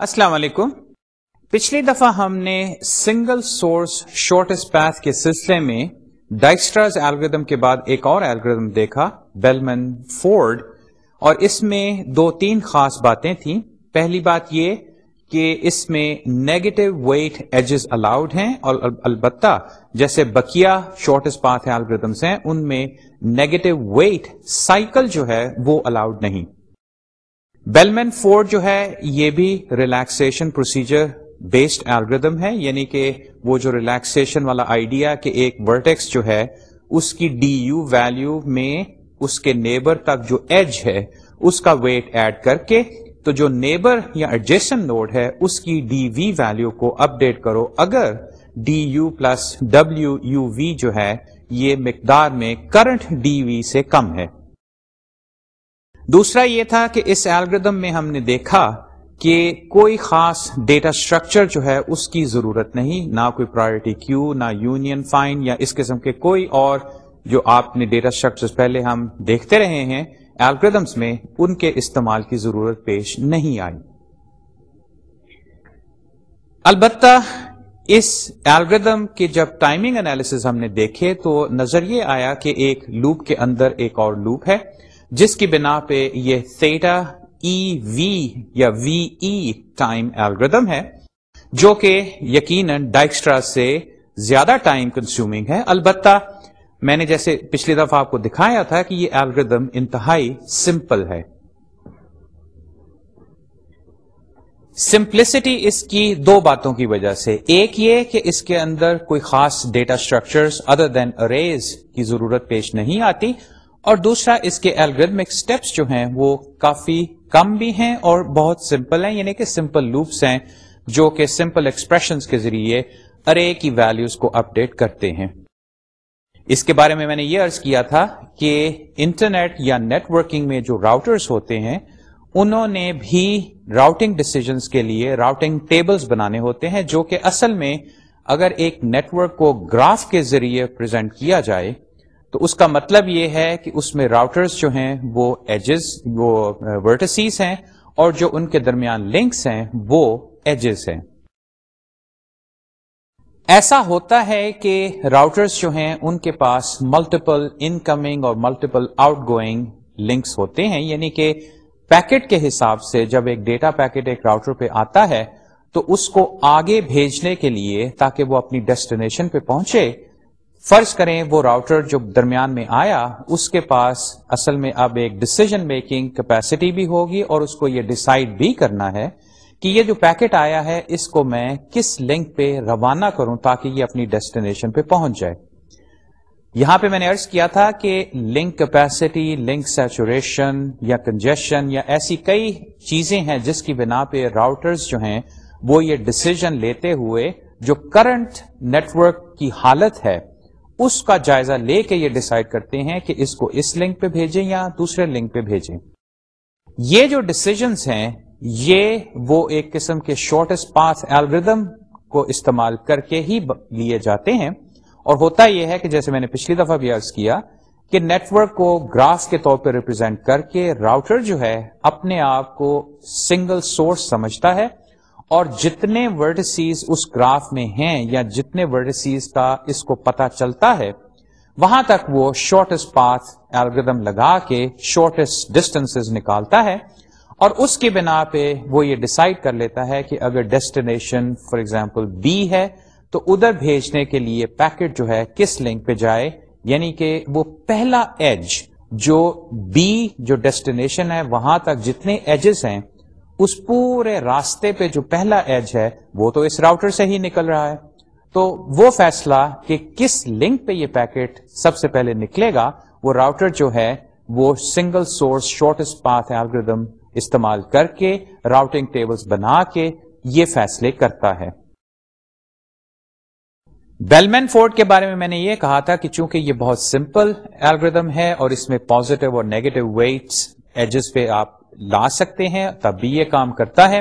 السلام علیکم۔ پچھلی دفعہ ہم نے سنگل سورس شارٹیسٹ پیتھ کے سلسلے میں ڈائکسٹراز الگریدم کے بعد ایک اور الگریدم دیکھا بیلمن فورڈ اور اس میں دو تین خاص باتیں تھیں۔ پہلی بات یہ کہ اس میں نیگیٹو ویٹ ایجز الاؤڈ ہیں اور البتہ جیسے بکیا شارٹیسٹ پاتھ الگریدمس ہیں، ان میں نیگیٹو ویٹ سائیکل جو ہے وہ الاؤڈ نہیں۔ بیلمین فورڈ جو ہے، یہ بھی ریلیکسیشن پروسیجر بیسڈ الگریدم ہے یعنی کہ وہ جو ریلیکسیشن والا آئیڈیا کہ ایک ورٹیکس جو ہے، اس کی ڈی یو ویلو میں اس کے نیبر تک جو ایج ہے، اس کا ویٹ ایڈ کر کے تو جو نیبر یا ایڈجسٹن نوڈ ہے، اس کی ڈی وی ویلو کو اپ ڈیٹ کرو۔ اگر D U plus W U V جو ہے، یہ مقدار میں کرنٹ ڈی وی سے کم ہے۔ دوسرا یہ تھا کہ اس الگریدم میں ہم نے دیکھا کہ کوئی خاص ڈیٹا اسٹرکچر جو ہے اس کی ضرورت نہیں، نہ کوئی پرائرٹی کیو نہ یونین فائن یا اس قسم کے کوئی اور جو آپ نے ڈیٹا اسٹرکچر پہلے ہم دیکھتے رہے ہیں الگریدمس میں ان کے استعمال کی ضرورت پیش نہیں آئی۔ البتہ اس الگریدم کے جب ٹائمنگ انالیس ہم نے دیکھے تو نظر یہ آیا کہ ایک لوپ کے اندر ایک اور لوپ ہے۔ جس کی بنا پہ یہ سیٹا ای وی یا وی ای ٹائم ایلگردم ہے، جو کہ یقیناً ڈائکسٹرا سے زیادہ ٹائم کنزیومنگ ہے۔ البتہ میں نے جیسے پچھلی دفعہ آپ کو دکھایا تھا کہ یہ ایلگردم انتہائی سمپل ہے۔ سمپلسٹی اس کی دو باتوں کی وجہ سے۔ ایک یہ کہ اس کے اندر کوئی خاص data structures other than arrays کی ضرورت پیش نہیں آتی۔ اور دوسرا، اس کے الگریدمک سٹیپس جو ہیں، وہ کافی کم بھی ہیں اور بہت سمپل ہیں یعنی کہ سمپل لوپس ہیں، جو کہ سمپل ایکسپریشن کے ذریعے ارے کی ویلیوز کو اپ ڈیٹ کرتے ہیں۔ اس کے بارے میں میں نے یہ ارض کیا تھا کہ انٹرنیٹ یا نیٹ ورکنگ میں جو راؤٹرز ہوتے ہیں، انہوں نے بھی راؤٹنگ ڈسیزنس کے لیے راؤٹنگ ٹیبلز بنانے ہوتے ہیں، جو کہ اصل میں اگر ایک نیٹورک کو گراف کے ذریعے پریزنٹ کیا جائے تو اس کا مطلب یہ ہے کہ اس میں راؤٹرز جو ہیں، وہ ایجز، وہ ورٹسیز ہیں اور جو ان کے درمیان لنکس ہیں، وہ ایجز ہیں۔ ایسا ہوتا ہے کہ راؤٹرز جو ہیں، ان کے پاس ملٹیپل ان کمنگ اور ملٹیپل آؤٹ گوئنگ لنکس ہوتے ہیں۔ یعنی کہ پیکٹ کے حساب سے جب ایک ڈیٹا پیکٹ ایک راؤٹر پہ آتا ہے، تو اس کو آگے بھیجنے کے لیے تاکہ وہ اپنی ڈیسٹینیشن پہ پہنچے فرض کریں وہ راؤٹر جو درمیان میں آیا، اس کے پاس اصل میں اب ایک ڈسیزن میکنگ کیپیسٹی بھی ہوگی اور اس کو یہ ڈسائڈ بھی کرنا ہے کہ یہ جو پیکٹ آیا ہے، اس کو میں کس لنک پہ روانہ کروں تاکہ یہ اپنی ڈیسٹینیشن پہ پہنچ جائے۔ یہاں پہ میں نے ارض کیا تھا کہ لنک کیپیسٹی لنک سیچوریشن یا کنجیشن یا ایسی کئی چیزیں ہیں جس کی بنا پہ راؤٹرز جو ہیں وہ یہ ڈسیزن لیتے ہوئے جو کرنٹ نیٹورک کی حالت ہے اس کا جائزہ لے کے یہ ڈسائڈ کرتے ہیں کہ اس کو اس لنک پہ بھیجیں یا دوسرے لنک پہ بھیجیں۔ یہ جو ڈسیزنس ہیں، یہ وہ ایک قسم کے شارٹیسٹ پاس الگریدم کو استعمال کر کے ہی لیے جاتے ہیں۔ اور ہوتا یہ ہے کہ جیسے میں نے پچھلی دفعہ بھی عرض کیا کہ نیٹورک کو گراف کے طور پہ ریپرزینٹ کر کے راؤٹر جو ہے، اپنے آپ کو سنگل سورس سمجھتا ہے۔ اور جتنے ورڈسیز اس گراف میں ہیں یا جتنے ورڈسیز کا اس کو پتا چلتا ہے، وہاں تک وہ شارٹیسٹ پاتھ الگریدم لگا کے شارٹیسٹ ڈسٹینس نکالتا ہے اور اس کی بنا پہ وہ یہ ڈسائڈ کر لیتا ہے کہ اگر ڈیسٹینیشن فار ایگزامپل بی ہے تو ادھر بھیجنے کے لیے پیکٹ جو ہے کس لنک پہ جائے؟ یعنی کہ وہ پہلا ایج جو بی جو ڈیسٹینیشن ہے، وہاں تک جتنے ایجز ہیں اس پورے راستے پہ جو پہلا ایج ہے، وہ تو اس راؤٹر سے ہی نکل رہا ہے۔ تو وہ فیصلہ کہ کس لنک پہ یہ پیکٹ سب سے پہلے نکلے گا، وہ راؤٹر جو ہے، وہ single source shortest path algorithm استعمال کر کے راؤٹنگ ٹیبلز بنا کے یہ فیصلے کرتا ہے۔ بیلمین فورڈ کے بارے میں میں نے یہ کہا تھا کہ چونکہ یہ بہت سمپل الگریدم ہے اور اس میں پازیٹو اور نیگیٹو ویٹس ایجز پہ آپ لا سکتے ہیں، تب بھی یہ کام کرتا ہے۔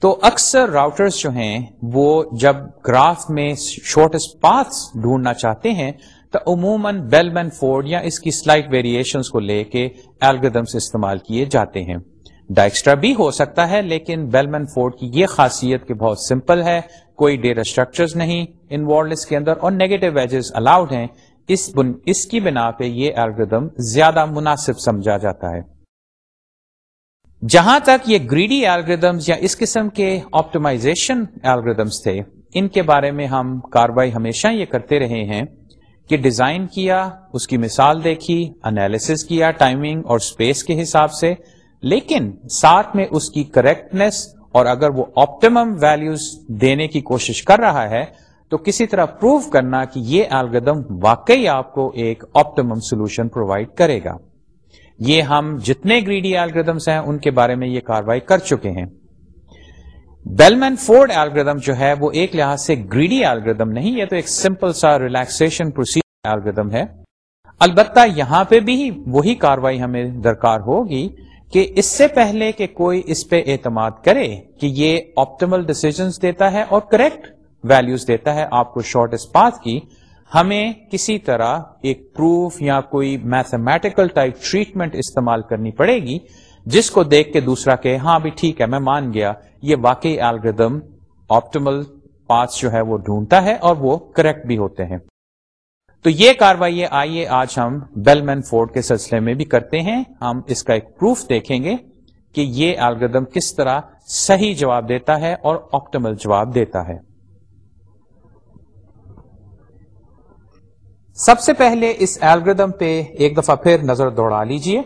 تو اکثر راؤٹرز جو ہیں، وہ جب گراف میں شارٹیسٹ پاتھ ڈھونڈنا چاہتے ہیں، تو عموماً بیل مین فورڈ یا اس کی سلائٹ ویریشن کو لے کے الگریدمس استعمال کیے جاتے ہیں۔ ڈائکسٹرا بھی ہو سکتا ہے، لیکن بیلمن فورڈ کی یہ خاصیت کہ بہت سمپل ہے، کوئی ڈیٹا اسٹرکچر نہیں انوالوڈ اس کے اندر اور نیگیٹو ویجز الاؤڈ ہیں۔ اس بن اس کی بنا پہ یہ الگریدم زیادہ مناسب سمجھا جاتا ہے۔ جہاں تک یہ گریڈی الگریدمس یا اس قسم کے آپٹمائزیشن الگریدمس تھے، ان کے بارے میں ہم کاروائی ہمیشہ یہ کرتے رہے ہیں کہ ڈیزائن کیا، اس کی مثال دیکھی انالیس کیا ٹائمنگ اور اسپیس کے حساب سے، لیکن ساتھ میں اس کی کریکٹنیس اور اگر وہ آپٹیمم ویلوز دینے کی کوشش کر رہا ہے، تو کسی طرح پروف کرنا کہ یہ الگدم واقعی آپ کو ایک آپٹیمم سولوشن پرووائڈ کرے گا۔ یہ ہم جتنے گریڈی الگریدمس ہیں، ان کے بارے میں یہ کاروائی کر چکے ہیں۔ بیلمین فورڈ الگریدم جو ہے، وہ ایک لحاظ سے گریڈی الگریدم نہیں، یہ تو ایک سمپل سا ریلیکسن پروسیجر الگریدم ہے۔ البتہ یہاں پہ بھی وہی کاروائی ہمیں درکار ہوگی کہ اس سے پہلے کہ کوئی اس پہ اعتماد کرے کہ یہ آپٹیمل ڈسیزنس دیتا ہے اور کریکٹ ویلوز دیتا ہے، آپ کو شارٹ اسپات کی ہمیں کسی طرح ایک پروف یا کوئی میتھمیٹیکل ٹائپ ٹریٹمنٹ استعمال کرنی پڑے گی، جس کو دیکھ کے دوسرا کہ ہاں بھی ٹھیک ہے، میں مان گیا، یہ واقعی الگریدم آپٹیمل پاتھ جو ہے وہ ڈھونڈتا ہے اور وہ کریکٹ بھی ہوتے ہیں۔ تو یہ کاروائی آئیے آج ہم بیل مین فورڈ کے سلسلے میں بھی کرتے ہیں۔ ہم اس کا ایک پروف دیکھیں گے کہ یہ الگریدم کس طرح صحیح جواب دیتا ہے اور آپٹیمل جواب دیتا ہے۔ سب سے پہلے اس ایلگردم پہ ایک دفعہ پھر نظر دوڑا لیجیے۔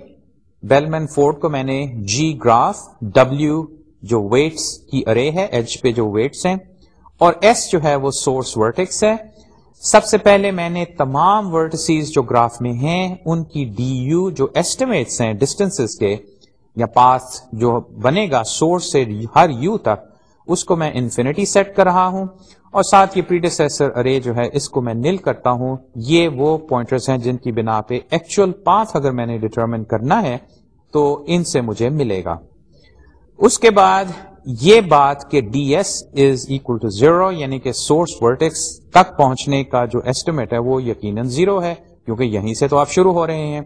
بیلمین فورڈ کو میں نے جی گراف ڈبلو جو ویٹس کی ارے ہے ایچ پہ جو ویٹس ہیں، اور ایس جو ہے وہ سورس ورٹکس ہے۔ سب سے پہلے میں نے تمام ورٹسیز جو گراف میں ہیں، ان کی ڈی یو جو ایسٹیمیٹس ہیں ڈسٹینس کے، یا پاس جو بنے گا سورس سے ہر یو تک، اس کو میں انفینٹی سیٹ کر رہا ہوں۔ اور ساتھ یہ پریڈیسیسر ارے جو ہے، اس کو میں نل کرتا ہوں۔ یہ وہ پوائنٹرز ہیں جن کی بنا پہ ایکچوئل پاتھ اگر میں نے ڈیٹرمن کرنا ہے، تو ان سے مجھے ملے گا۔ اس کے بعد یہ بات کہ D S is equal to zero یعنی کہ سورس ورٹیکس تک پہنچنے کا جو ایسٹیمیٹ ہے، وہ یقیناً زیرو ہے، کیونکہ یہیں سے تو آپ شروع ہو رہے ہیں۔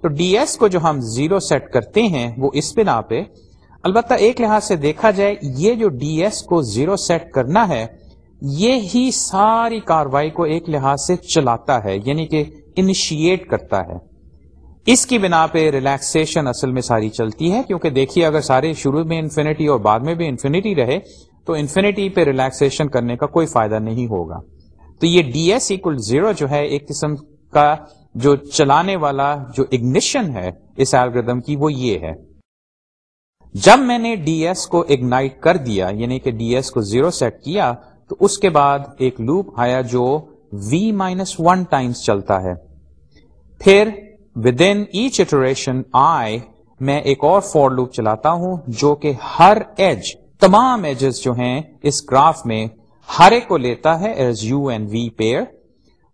تو ڈی ایس کو جو ہم زیرو سیٹ کرتے ہیں، وہ اس بنا پہ، البتہ ایک لحاظ سے دیکھا جائے، یہ جو ڈی ایس کو زیرو سیٹ کرنا ہے یہ ہی ساری کاروائی کو ایک لحاظ سے چلاتا ہے یعنی کہ انیشیٹ کرتا ہے۔ اس کی بنا پہ ریلیکسیشن اصل میں ساری چلتی ہے، کیونکہ دیکھیے اگر سارے شروع میں انفینٹی اور بعد میں بھی انفینٹی رہے، تو انفینٹی پہ ریلیکسیشن کرنے کا کوئی فائدہ نہیں ہوگا۔ تو یہ ڈی ایس اکول زیرو جو ہے، ایک قسم کا جو چلانے والا جو اگنیشن ہے اس ایلگردم کی، وہ یہ ہے۔ جب میں نے ڈی ایس کو اگنائٹ کر دیا یعنی کہ ڈی ایس کو زیرو سیٹ کیا تو اس کے بعد ایک لوپ آیا جو وی مائنس ون ٹائمس چلتا ہے۔ پھر with in each iteration I میں ایک اور فور لوپ چلاتا ہوں جو کہ ہر ایج تمام ایجز جو ہیں اس گراف میں ہر ایک کو لیتا ہے as U and V pair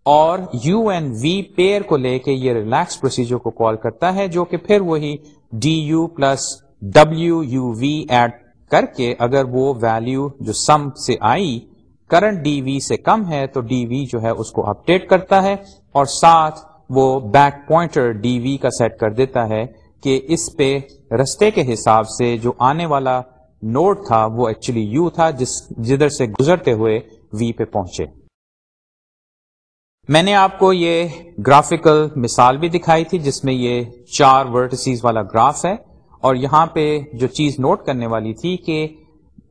اور یو این وی پیئر کو لے کے یہ ریلیکس پروسیجر کو کال کرتا ہے جو کہ پھر وہی D U plus W U V add کر کے اگر وہ ویلو جو سم سے آئی کرنٹ ڈی وی سے کم ہے تو ڈی وی جو ہے اس کو اپڈیٹ کرتا ہے اور ساتھ وہ بیک پوائنٹر ڈی وی کا سیٹ کر دیتا ہے کہ اس پہ رستے کے حساب سے جو آنے والا نوٹ تھا وہ ایکچولی یو تھا، جس جدھر سے گزرتے ہوئے وی پہ پہنچے۔ میں نے آپ کو یہ گرافیکل مثال بھی دکھائی تھی جس میں یہ چار ورٹسیز والا گراف ہے اور یہاں پہ جو چیز نوٹ کرنے والی تھی کہ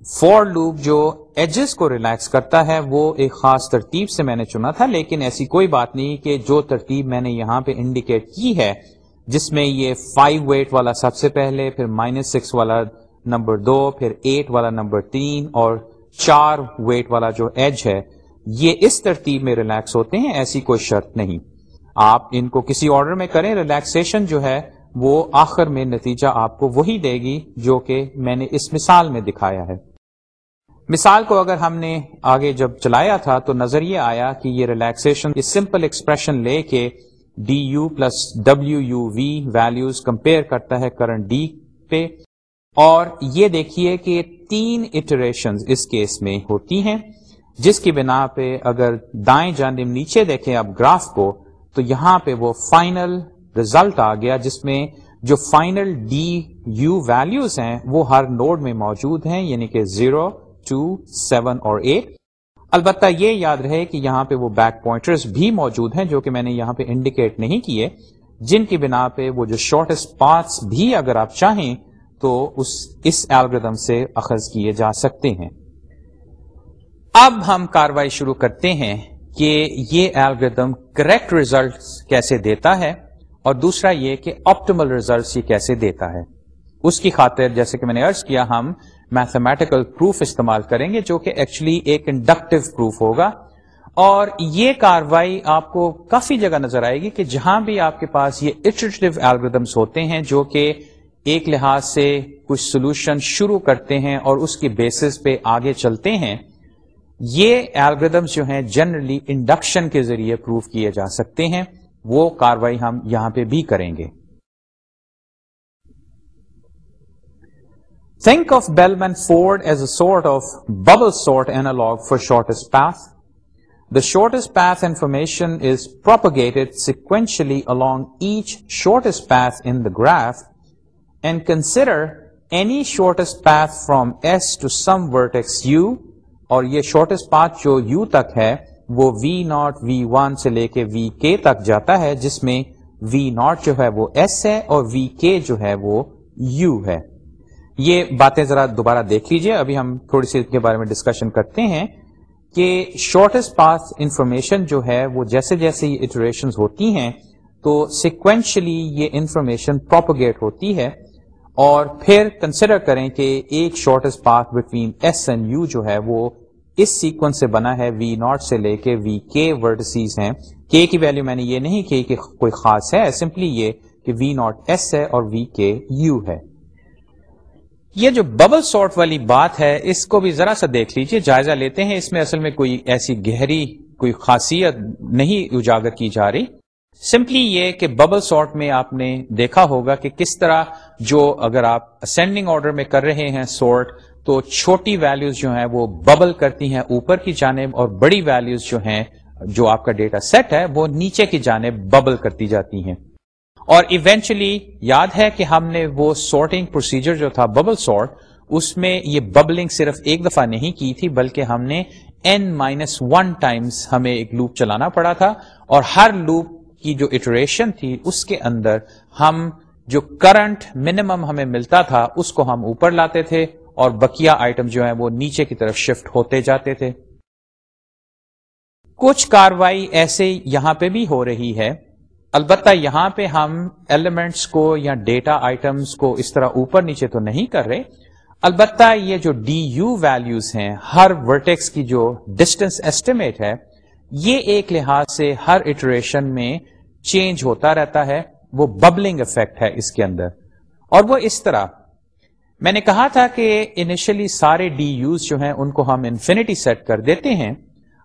فور لوپ جو ایجز کو ریلیکس کرتا ہے، وہ ایک خاص ترتیب سے میں نے چنا تھا، لیکن ایسی کوئی بات نہیں کہ جو ترتیب میں نے یہاں پہ انڈیکیٹ کی ہے، جس میں یہ فائیو ویٹ والا سب سے پہلے، پھر مائنس سکس والا نمبر دو، پھر ایٹ والا نمبر تین، اور چار ویٹ والا جو ایج ہے، یہ اس ترتیب میں ریلیکس ہوتے ہیں، ایسی کوئی شرط نہیں۔ آپ ان کو کسی آرڈر میں کریں ریلیکسیشن جو ہے، وہ آخر میں نتیجہ آپ کو وہی دے گی، جو کہ میں نے اس مثال میں دکھایا ہے۔ مثال کو اگر ہم نے آگے جب چلایا تھا تو نظر یہ آیا کہ یہ ریلیکسن سمپل ایکسپریشن لے کے D U plus W U V values compare کرتا ہے کرنٹ ڈی پہ۔ اور یہ دیکھیے کہ تین اٹریشن اس کیس میں ہوتی ہیں، جس کی بنا پہ اگر دائیں جانب نیچے دیکھیں اب گراف کو، تو یہاں پہ وہ فائنل ریزلٹ آ گیا، جس میں جو فائنل ڈی یو ویلوز ہیں وہ ہر نوڈ میں موجود ہیں یعنی کہ زیرو ٹو سیون اور ایٹ البتہ یہ یاد رہے کہ یہاں پہ وہ بیک پوائنٹرز بھی موجود ہیں جو کہ میں نے یہاں پہ انڈیکیٹ نہیں کیے، جن کی بنا پہ وہ جو شارٹیسٹ پارٹس بھی اگر آپ چاہیں تو اس اس الگریدم سے اخذ کیے جا سکتے ہیں۔ اب ہم کاروائی شروع کرتے ہیں کہ یہ الگریدم کریکٹ ریزلٹ کیسے دیتا ہے اور دوسرا یہ کہ آپٹیمل ریزلٹ یہ کیسے دیتا ہے۔ اس کی خاطر جیسے کہ میں نے ارض کیا، ہم میتھمیٹیکل پروف استعمال کریں گے جو کہ ایکچولی ایک انڈکٹیو پروف ہوگا۔ اور یہ کاروائی آپ کو کافی جگہ نظر آئے گی کہ جہاں بھی آپ کے پاس یہ اٹریٹو الگریدمس ہوتے ہیں جو کہ ایک لحاظ سے کچھ سولوشن شروع کرتے ہیں اور اس کی بیسس پہ آگے چلتے ہیں، یہ الگریدمس جو ہیں جنرلی انڈکشن کے ذریعے پروف کیے جا سکتے ہیں۔ وہ کاروائی ہم یہاں پہ بھی کریں گے۔ Think of Bellman-Ford as a sort of bubble sort analog for shortest path. The shortest path information is propagated sequentially along each shortest path in the graph, and consider any shortest path from S to some vertex U, اور یہ shortest path جو U تک ہے وہ V not V one سے لے کے V K تک جاتا ہے جس میں V ناٹ جو ہے وہ S ہے اور V K جو ہے وہ U ہے یہ باتیں ذرا دوبارہ دیکھ لیجیے ابھی ہم تھوڑی سی اس کے بارے میں ڈسکشن کرتے ہیں کہ شارٹیسٹ پاس انفارمیشن جو ہے وہ جیسے جیسے یہ اٹریشن ہوتی ہیں تو سیکوینشلی یہ انفارمیشن پروپوگیٹ ہوتی ہے اور پھر کنسیڈر کریں کہ ایک shortest path between S and U جو ہے وہ اس سیکوینس سے بنا ہے وی ناٹ سے لے کے وی کے ورڈسیز ہیں۔ کے کی ویلو میں نے یہ نہیں کی کہ کوئی خاص ہے سمپلی یہ کہ وی ناٹ ایس ہے اور وی کے یو ہے۔ یہ جو ببل سارٹ والی بات ہے، اس کو بھی ذرا سا دیکھ لیجیے، جائزہ لیتے ہیں۔ اس میں اصل میں کوئی ایسی گہری کوئی خاصیت نہیں اجاگر کی جا رہی۔ سمپلی یہ کہ ببل سارٹ میں آپ نے دیکھا ہوگا کہ کس طرح جو اگر آپ اسینڈنگ آرڈر میں کر رہے ہیں سارٹ تو چھوٹی ویلیوز جو ہیں وہ ببل کرتی ہیں اوپر کی جانب اور بڑی ویلیوز جو ہیں، جو آپ کا ڈیٹا سیٹ ہے، وہ نیچے کی جانب ببل کرتی جاتی ہیں۔ اور ایونچولی یاد ہے کہ ہم نے وہ سارٹنگ پروسیجر جو تھا ببل سارٹ اس میں یہ ببلنگ صرف ایک دفعہ نہیں کی تھی، بلکہ ہم نے این مائنس ون ٹائمس ہمیں ایک لوپ چلانا پڑا تھا اور ہر لوپ کی جو اٹریشن تھی، اس کے اندر ہم جو کرنٹ منیمم ہمیں ملتا تھا، اس کو ہم اوپر لاتے تھے اور بکیا آئٹم جو ہیں وہ نیچے کی طرف شفٹ ہوتے جاتے تھے۔ کچھ کاروائی ایسے یہاں پہ بھی ہو رہی ہے۔ البتہ یہاں پہ ہم ایلیمنٹس کو یا ڈیٹا آئٹمس کو اس طرح اوپر نیچے تو نہیں کر رہے۔ البتہ یہ جو ڈی یو ویلوز ہیں، ہر ورٹیکس کی جو ڈسٹینس ایسٹیمیٹ ہے، یہ ایک لحاظ سے ہر اٹریشن میں چینج ہوتا رہتا ہے۔ وہ ببلنگ افیکٹ ہے اس کے اندر۔ اور وہ اس طرح۔ میں نے کہا تھا کہ انیشلی سارے ڈی یوز جو ہیں، ان کو ہم انفینٹی سیٹ کر دیتے ہیں۔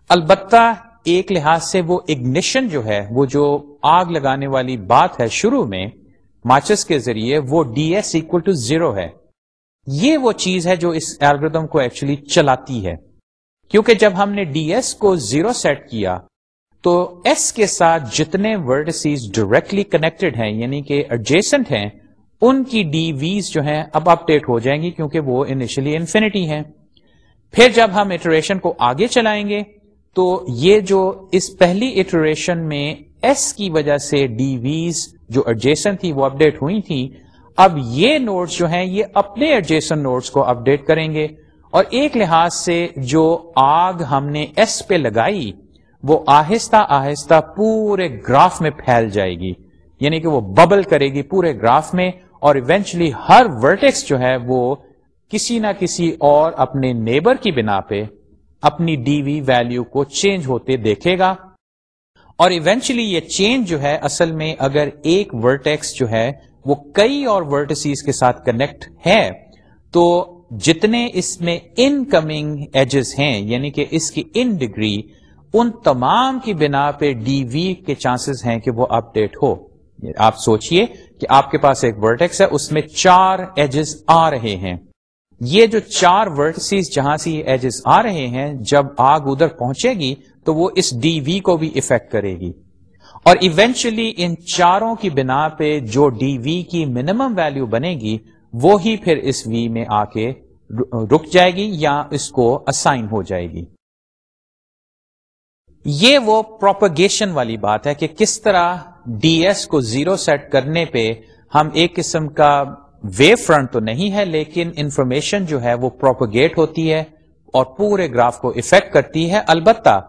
البتہ ایک لحاظ سے وہ اگنیشن جو ہے، وہ جو آگ لگانے والی بات ہے شروع میں، ماچس کے ذریعے وہ D S equal to zero ہے۔ یہ وہ چیز ہے جو اس ایلگردم کو ایکچولی چلاتی ہے۔ کیونکہ جب ہم نے ڈی ایس کو زیرو سیٹ کیا، تو ایس کے ساتھ جتنے ورڈ سیز ڈائریکٹلی کنیکٹڈ ہیں یعنی کہ ایڈجیسنٹ ہیں، ان کی ڈی ویز جو ہیں اب اپڈیٹ ہو جائیں گی کیونکہ وہ انیشلی انفینٹی ہیں۔ پھر جب ہم اٹریشن کو آگے چلائیں گے تو یہ جو اس پہلی اٹریشن میں ایس کی وجہ سے ڈی ویز جو ایڈجیسن تھی وہ اپڈیٹ ہوئی تھی اب یہ نوٹس جو ہیں یہ اپنے ایڈجیسن نوٹس کو اپڈیٹ کریں گے اور ایک لحاظ سے جو آگ ہم نے ایس پہ لگائی، وہ آہستہ آہستہ پورے گراف میں پھیل جائے گی۔ یعنی کہ وہ ببل کرے گی پورے گراف میں اور ایونچلی ہر ورٹیکس جو ہے وہ کسی نہ کسی اور اپنے نیبر کی بنا پہ اپنی ڈی وی ویلو کو چینج ہوتے دیکھے گا۔ اور ایونچولی یہ چینج جو ہے، اصل میں اگر ایک ورٹیکس جو ہے، وہ کئی اور ورٹسیز کے ساتھ کنیکٹ ہے، تو جتنے اس میں ان کمنگ ایجز ہیں یعنی کہ اس کی ان ڈگری ان تمام کی بنا پہ ڈی وی کے چانسز ہیں کہ وہ اپ ڈیٹ ہو۔ آپ سوچئے کہ آپ کے پاس ایک ورٹیکس ہے، اس میں چار ایجز آ رہے ہیں۔ یہ جو چار ورٹسیز جہاں سے یہ ایجز آ رہے ہیں، جب آگ ادھر پہنچے گی، تو وہ اس ڈی وی کو بھی افیکٹ کرے گی۔ اور ایونچولی ان چاروں کی بنا پہ جو ڈی وی کی منیمم ویلو بنے گی وہی پھر اس وی میں آ کے رک جائے گی یا اس کو اسائن ہو جائے گی۔ یہ وہ پروپگیشن والی بات ہے کہ کس طرح ڈی ایس کو زیرو سیٹ کرنے پہ ہم ایک قسم کا ویو فرنٹ تو نہیں ہے، لیکن انفارمیشن جو ہے وہ پروپگیٹ ہوتی ہے اور پورے گراف کو افیکٹ کرتی ہے۔ البتہ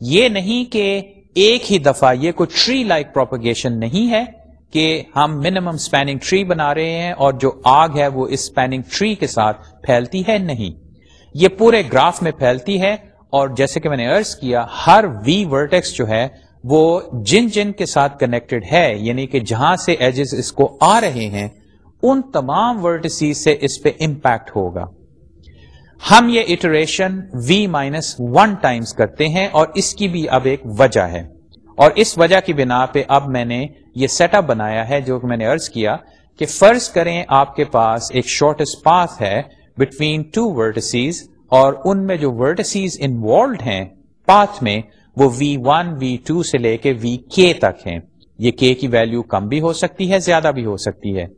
یہ نہیں کہ ایک ہی دفعہ یہ کوئی ٹری لائک پروپگیشن نہیں ہے کہ ہم منیمم اسپیننگ ٹری بنا رہے ہیں اور جو آگ ہے وہ اس اسپیننگ ٹری کے ساتھ پھیلتی ہے۔ نہیں، یہ پورے گراف میں پھیلتی ہے اور جیسے کہ میں نے ارض کیا، ہر وی ورٹیکس جو ہے وہ جن جن کے ساتھ کنیکٹڈ ہے یعنی کہ جہاں سے ایجز اس کو آ رہے ہیں ان تمام ورٹسیز سے اس پہ امپیکٹ ہوگا۔ ہم یہ iteration V minus one times کرتے ہیں اور اس کی بھی اب ایک وجہ ہے۔ اور اس وجہ کی بنا پہ اب میں نے یہ سیٹ اپ بنایا ہے جو کہ میں نے ارض کیا کہ فرض کریں آپ کے پاس ایک شارٹیسٹ پاتھ ہے بٹوین ٹو ورٹسیز اور ان میں جو ورٹسیز انوالوڈ ہیں پاتھ میں وہ وی ون وی ٹو سے لے کے وی کے تک ہیں۔ یہ کے کی ویلو کم بھی ہو سکتی ہے، زیادہ بھی ہو سکتی ہے۔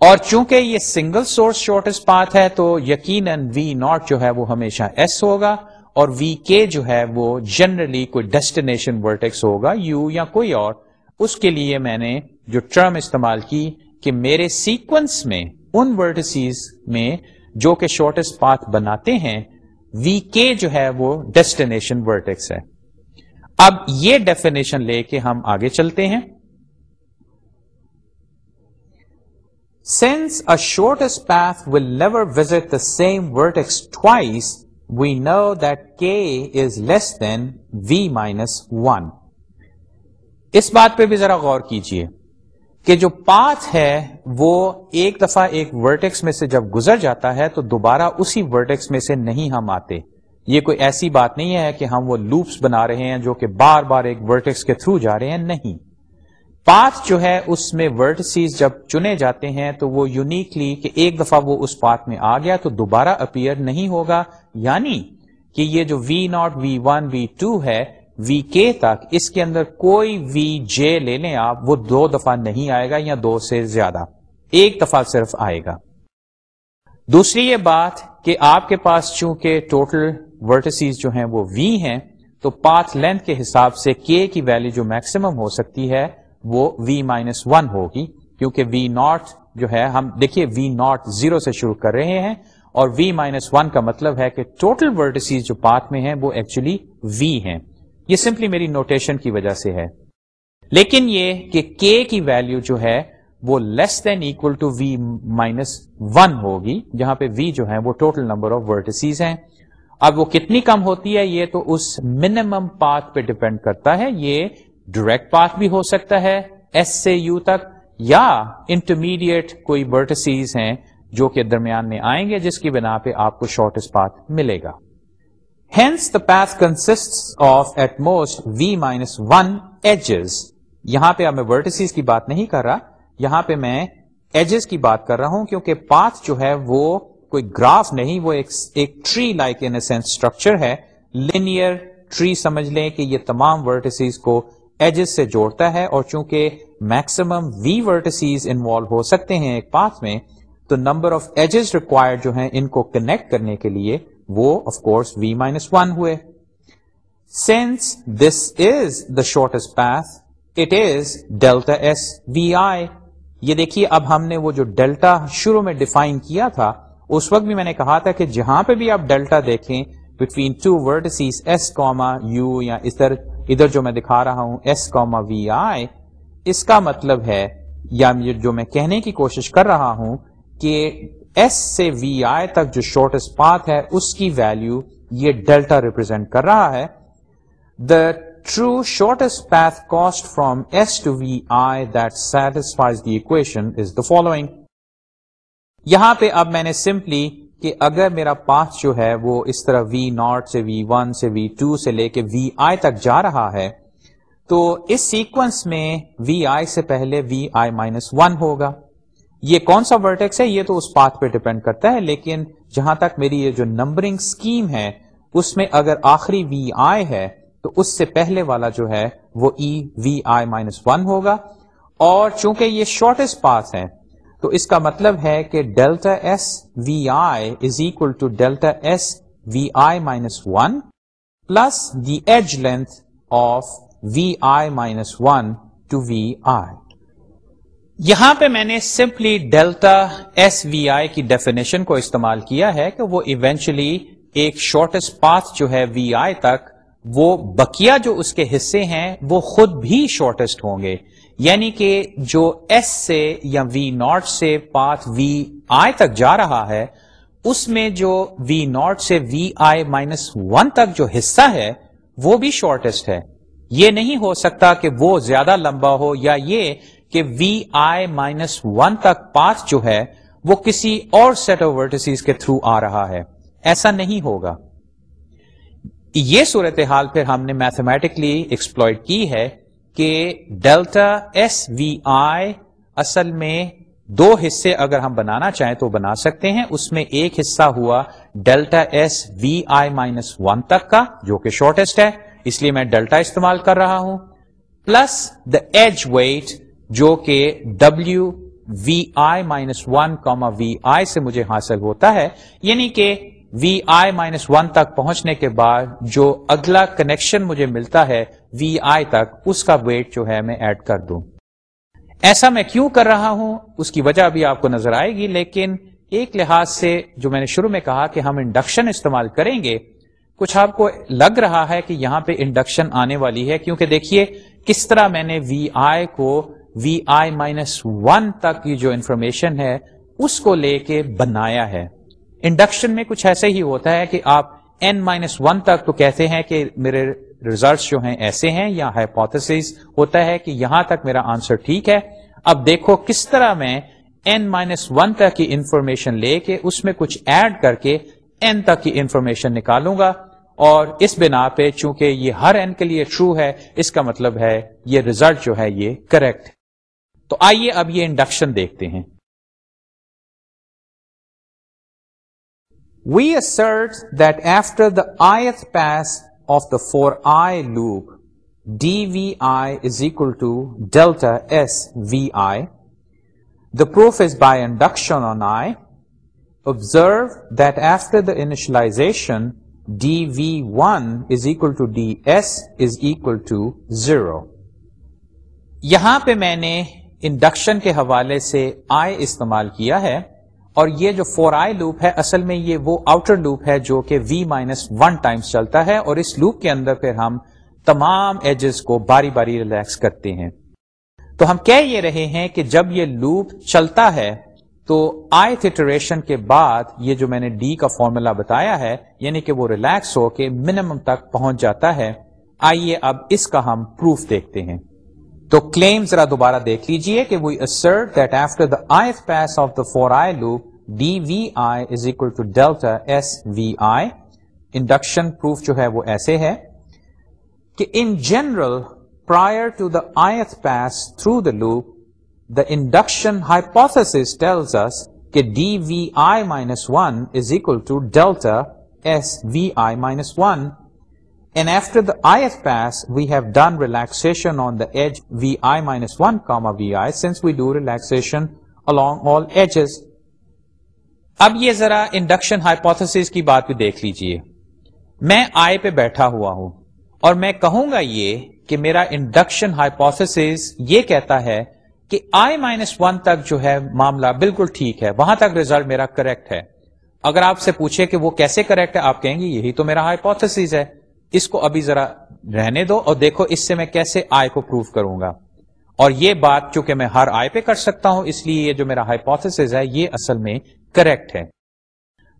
اور چونکہ یہ سنگل سورس شارٹیسٹ پاتھ ہے، تو یقیناً وی ناٹ جو ہے وہ ہمیشہ ایس ہوگا اور وی کے جو ہے وہ جنرلی کوئی ڈیسٹینیشن ورٹیکس ہوگا یو یا کوئی اور. اس کے لیے میں نے جو ٹرم استعمال کی کہ میرے سیکوینس میں، ان ورٹسیز میں جو کہ شارٹیسٹ پاتھ بناتے ہیں وی کے جو ہے وہ ڈیسٹینیشن ورٹیکس ہے. اب یہ ڈیفینیشن لے کے ہم آگے چلتے ہیں. Since a shortest path will never visit the same vertex twice we know that k is less then V minus one اس بات پہ بھی ذرا غور کیجیے کہ جو پاتھ ہے وہ ایک دفعہ ایک ورٹیکس میں سے جب گزر جاتا ہے تو دوبارہ اسی ورٹیکس میں سے نہیں ہم آتے۔ یہ کوئی ایسی بات نہیں ہے کہ ہم وہ لوپس بنا رہے ہیں جو کہ بار بار ایک ورٹیکس کے تھرو جا رہے ہیں، نہیں۔ پاتھ جو ہے، اس میں ورٹسیز جب چنے جاتے ہیں، تو وہ یونیکلی کہ ایک دفعہ وہ اس پاتھ میں آ گیا تو دوبارہ اپیئر نہیں ہوگا۔ یعنی کہ یہ جو v naught v one v two ہے وی کے تک اس کے اندر کوئی وی جے لے لیں آپ، وہ دو دفعہ نہیں آئے گا یا دو سے زیادہ۔ ایک دفعہ صرف آئے گا۔ دوسری یہ بات کہ آپ کے پاس چونکہ ٹوٹل ورٹسیز جو ہیں وہ وی ہیں، تو پاتھ لینتھ کے حساب سے کے کی ویلو جو میکسیمم ہو سکتی ہے وہ وی مائنس ون ہوگی، کیونکہ وی ناٹ جو ہے، ہم دیکھیے وی ناٹ زیرو سے شروع کر رہے ہیں اور وی مائنس ون کا مطلب ہے کہ ٹوٹل ورٹسیز جو پاتھ میں ہیں، وہ ایکچولی وی ہیں۔ یہ سمپلی میری نوٹیشن کی وجہ سے ہے۔ لیکن یہ کہ کے کی ویلو جو ہے، وہ less than equal to V minus one ہوگی، جہاں پہ وی جو ہے وہ ٹوٹل نمبر آف ورٹسیز ہیں۔ اب وہ کتنی کم ہوتی ہے، یہ تو اس منیمم پاتھ پہ ڈپینڈ کرتا ہے۔ یہ ڈائریکٹ پاتھ بھی ہو سکتا ہے ایس سے یو تک، یا انٹرمیڈیٹ کوئی ورٹسیز ہیں جو کہ درمیان میں آئیں گے، جس کی بنا پہ آپ کو شارٹیسٹ پاتھ ملے گا۔ Hence the path consist of at most V minus one edges یہاں پہ اب میں ورٹسیز کی بات نہیں کر رہا، یہاں پہ میں ایجز کی بات کر رہا ہوں، کیونکہ پاتھ جو ہے وہ کوئی گراف نہیں، وہ ایک tree like in sense structure ہے۔ لینئر ٹری سمجھ لیں کہ یہ تمام ورٹسیز کو ایجز سے جوڑتا ہے اور چونکہ میکسیمم وی ورٹسیز انوالو ہو سکتے ہیں ایک پاتھ میں، تو نمبر آف ایجز ریکوائرڈ جو ہیں ان کو کنیکٹ کرنے کے لیے وہ of course V minus one ہوئے۔ Since this is the shortest path it is delta s v i یہ دیکھیے، اب ہم نے وہ جو ڈیلٹا شروع میں ڈیفائن کیا تھا، اس وقت بھی میں نے کہا تھا کہ جہاں پہ بھی آپ ڈیلٹا دیکھیں between two vertices s comma u یا ادھر ادھر جو میں دکھا رہا ہوں ایس کوما وی آئی اس کا مطلب ہے، یا جو میں کہنے کی کوشش کر رہا ہوں کہ ایس سے وی آئی تک جو شارٹیسٹ پاتھ ہے، اس کی ویلو یہ ڈیلٹا ریپرزینٹ کر رہا ہے۔ The true shortest path cost from s to v i that satisfies the equation is the following یہاں پہ اب میں نے سمپلی کہ اگر میرا پاتھ جو ہے وہ اس طرح وی ناٹ سے وی ون سے وی ٹو سے لے کے وی آئی تک جا رہا ہے، تو اس سیکوینس میں وی آئی سے پہلے وی آئی مائنس ون ہوگا۔ یہ کون سا ورٹیکس ہے؟ یہ تو اس پاتھ پہ ڈپینڈ کرتا ہے، لیکن جہاں تک میری یہ جو نمبرنگ اسکیم ہے، اس میں اگر آخری وی آئی ہے، تو اس سے پہلے والا جو ہے، وہ ای وی آئی مائنس ون ہوگا۔ اور چونکہ یہ شارٹیسٹ پاس ہے تو اس کا مطلب ہے کہ delta s v i is equal to delta s v i minus one plus the edge length of v i minus one to v i یہاں پہ میں نے simply delta s v i کی ڈیفینیشن کو استعمال کیا ہے کہ وہ ایونچولی ایک شارٹیسٹ پاتھ جو ہے وی آئی تک وہ بکیا جو اس کے حصے ہیں وہ خود بھی شارٹیسٹ ہوں گے۔ یعنی کہ جو ایس سے یا وی ناٹ سے پاتھ وی آئی تک جا رہا ہے، اس میں جو وی ناٹ سے وی آئی مائنس ون تک جو حصہ ہے، وہ بھی شارٹیسٹ ہے۔ یہ نہیں ہو سکتا کہ وہ زیادہ لمبا ہو یا یہ کہ وی آئی مائنس ون تک پاتھ جو ہے، وہ کسی اور سیٹ آف ورٹسیز کے تھرو آ رہا ہے۔ ایسا نہیں ہوگا۔ یہ صورتحال پھر ہم نے میتھمیٹکلی ایکسپلوئڈ کی ہے۔ کہ ڈیلٹا ایس وی آئی اصل میں دو حصے اگر ہم بنانا چاہیں تو بنا سکتے ہیں۔ اس میں ایک حصہ ہوا delta s v i minus one تک کا، جو کہ شارٹیسٹ ہے۔ اس لیے میں ڈیلٹا استعمال کر رہا ہوں۔ پلس دا ایج ویٹ، جو کہ W v i minus one comma v i سے مجھے حاصل ہوتا ہے۔ یعنی کہ وی آئی مائنس ون تک پہنچنے کے بعد جو اگلا کنیکشن مجھے ملتا ہے وی آئی تک، اس کا ویٹ جو ہے میں ایڈ کر دوں۔ ایسا میں کیوں کر رہا ہوں؟ اس کی وجہ بھی آپ کو نظر آئے گی، لیکن ایک لحاظ سے جو میں نے شروع میں کہا کہ ہم انڈکشن استعمال کریں گے، کچھ آپ کو لگ رہا ہے کہ یہاں پہ انڈکشن آنے والی ہے، کیونکہ دیکھیے کس طرح میں نے وی آئی کو وی آئی مائنس ون تک کی جو انفارمیشن ہے، اس کو لے کے بنایا ہے۔ انڈکشن میں کچھ ایسے ہی ہوتا ہے کہ آپ این مائنس ون تک تو کہتے ہیں کہ میرے ریزلٹس جو ہیں ایسے ہیں یا ہائپوتھس ہوتا ہے کہ یہاں تک میرا آنسر ٹھیک ہے، اب دیکھو کس طرح میں این مائنس ون تک کی انفارمیشن لے کے اس میں کچھ ایڈ کر کے این تک کی انفارمیشن نکالوں گا۔ اور اس بنا پہ چونکہ یہ ہر این کے لیے ٹرو ہے، اس کا مطلب ہے یہ ریزلٹ جو ہے یہ کریکٹ تو آئیے اب یہ انڈکشن دیکھتے ہیں۔ We assert that after the ith pass of the 4i loop, dvi is equal to delta s vi. The proof is by induction on I. Observe that after the initialization, dv1 is equal to ds is equal to 0. یہاں پہ میں نے induction کے حوالے سے آئی استعمال کیا ہے اور یہ جو فور آئی لوپ ہے، اصل میں یہ وہ آؤٹر لوپ ہے جو کہ وی مائنس ون ٹائمس چلتا ہے اور اس لوپ کے اندر پھر ہم تمام ایجز کو باری باری ریلیکس کرتے ہیں۔ تو ہم کہہ یہ رہے ہیں کہ جب یہ لوپ چلتا ہے، تو آئی تھریشن کے بعد یہ جو میں نے ڈی کا فارمولا بتایا ہے یعنی کہ وہ ریلیکس ہو کے منیمم تک پہنچ جاتا ہے۔ آئیے اب اس کا ہم پروف دیکھتے ہیں۔ تو کلیم ذرا دوبارہ دیکھ لیجیے کہ we assert that after the i pass of the for i loop d v i is equal to delta s v i induction proof جو ہے وہ ایسے ہے کہ in general prior to the i pass through the loop the induction hypothesis tells us کہ d v i minus one is equal to delta s v i minus one And after the ith pass, we have done relaxation on the edge vi minus 1 comma vi since we do relaxation along all edges. اب یہ ذرا induction hypotheses کی بات بھی دیکھ لیجیے۔ میں آئی پہ بیٹھا ہوا ہوں اور میں کہوں گا یہ کہ میرا انڈکشن ہائپوتھس یہ کہتا ہے کہ آئی مائنس ون تک جو ہے معاملہ بالکل ٹھیک ہے وہاں تک ریزلٹ میرا کریکٹ ہے۔ اگر آپ سے پوچھے کہ وہ کیسے کریکٹ ہے آپ کہیں گے یہی تو میرا ہائپوتھس ہے۔ اس کو ابھی ذرا رہنے دو اور دیکھو اس سے میں کیسے آئے کو پروف کروں گا۔ اور یہ بات چونکہ میں ہر آئے پہ کر سکتا ہوں، اس لیے یہ جو میرا ہائپوتھس ہے، یہ اصل میں کریکٹ ہے۔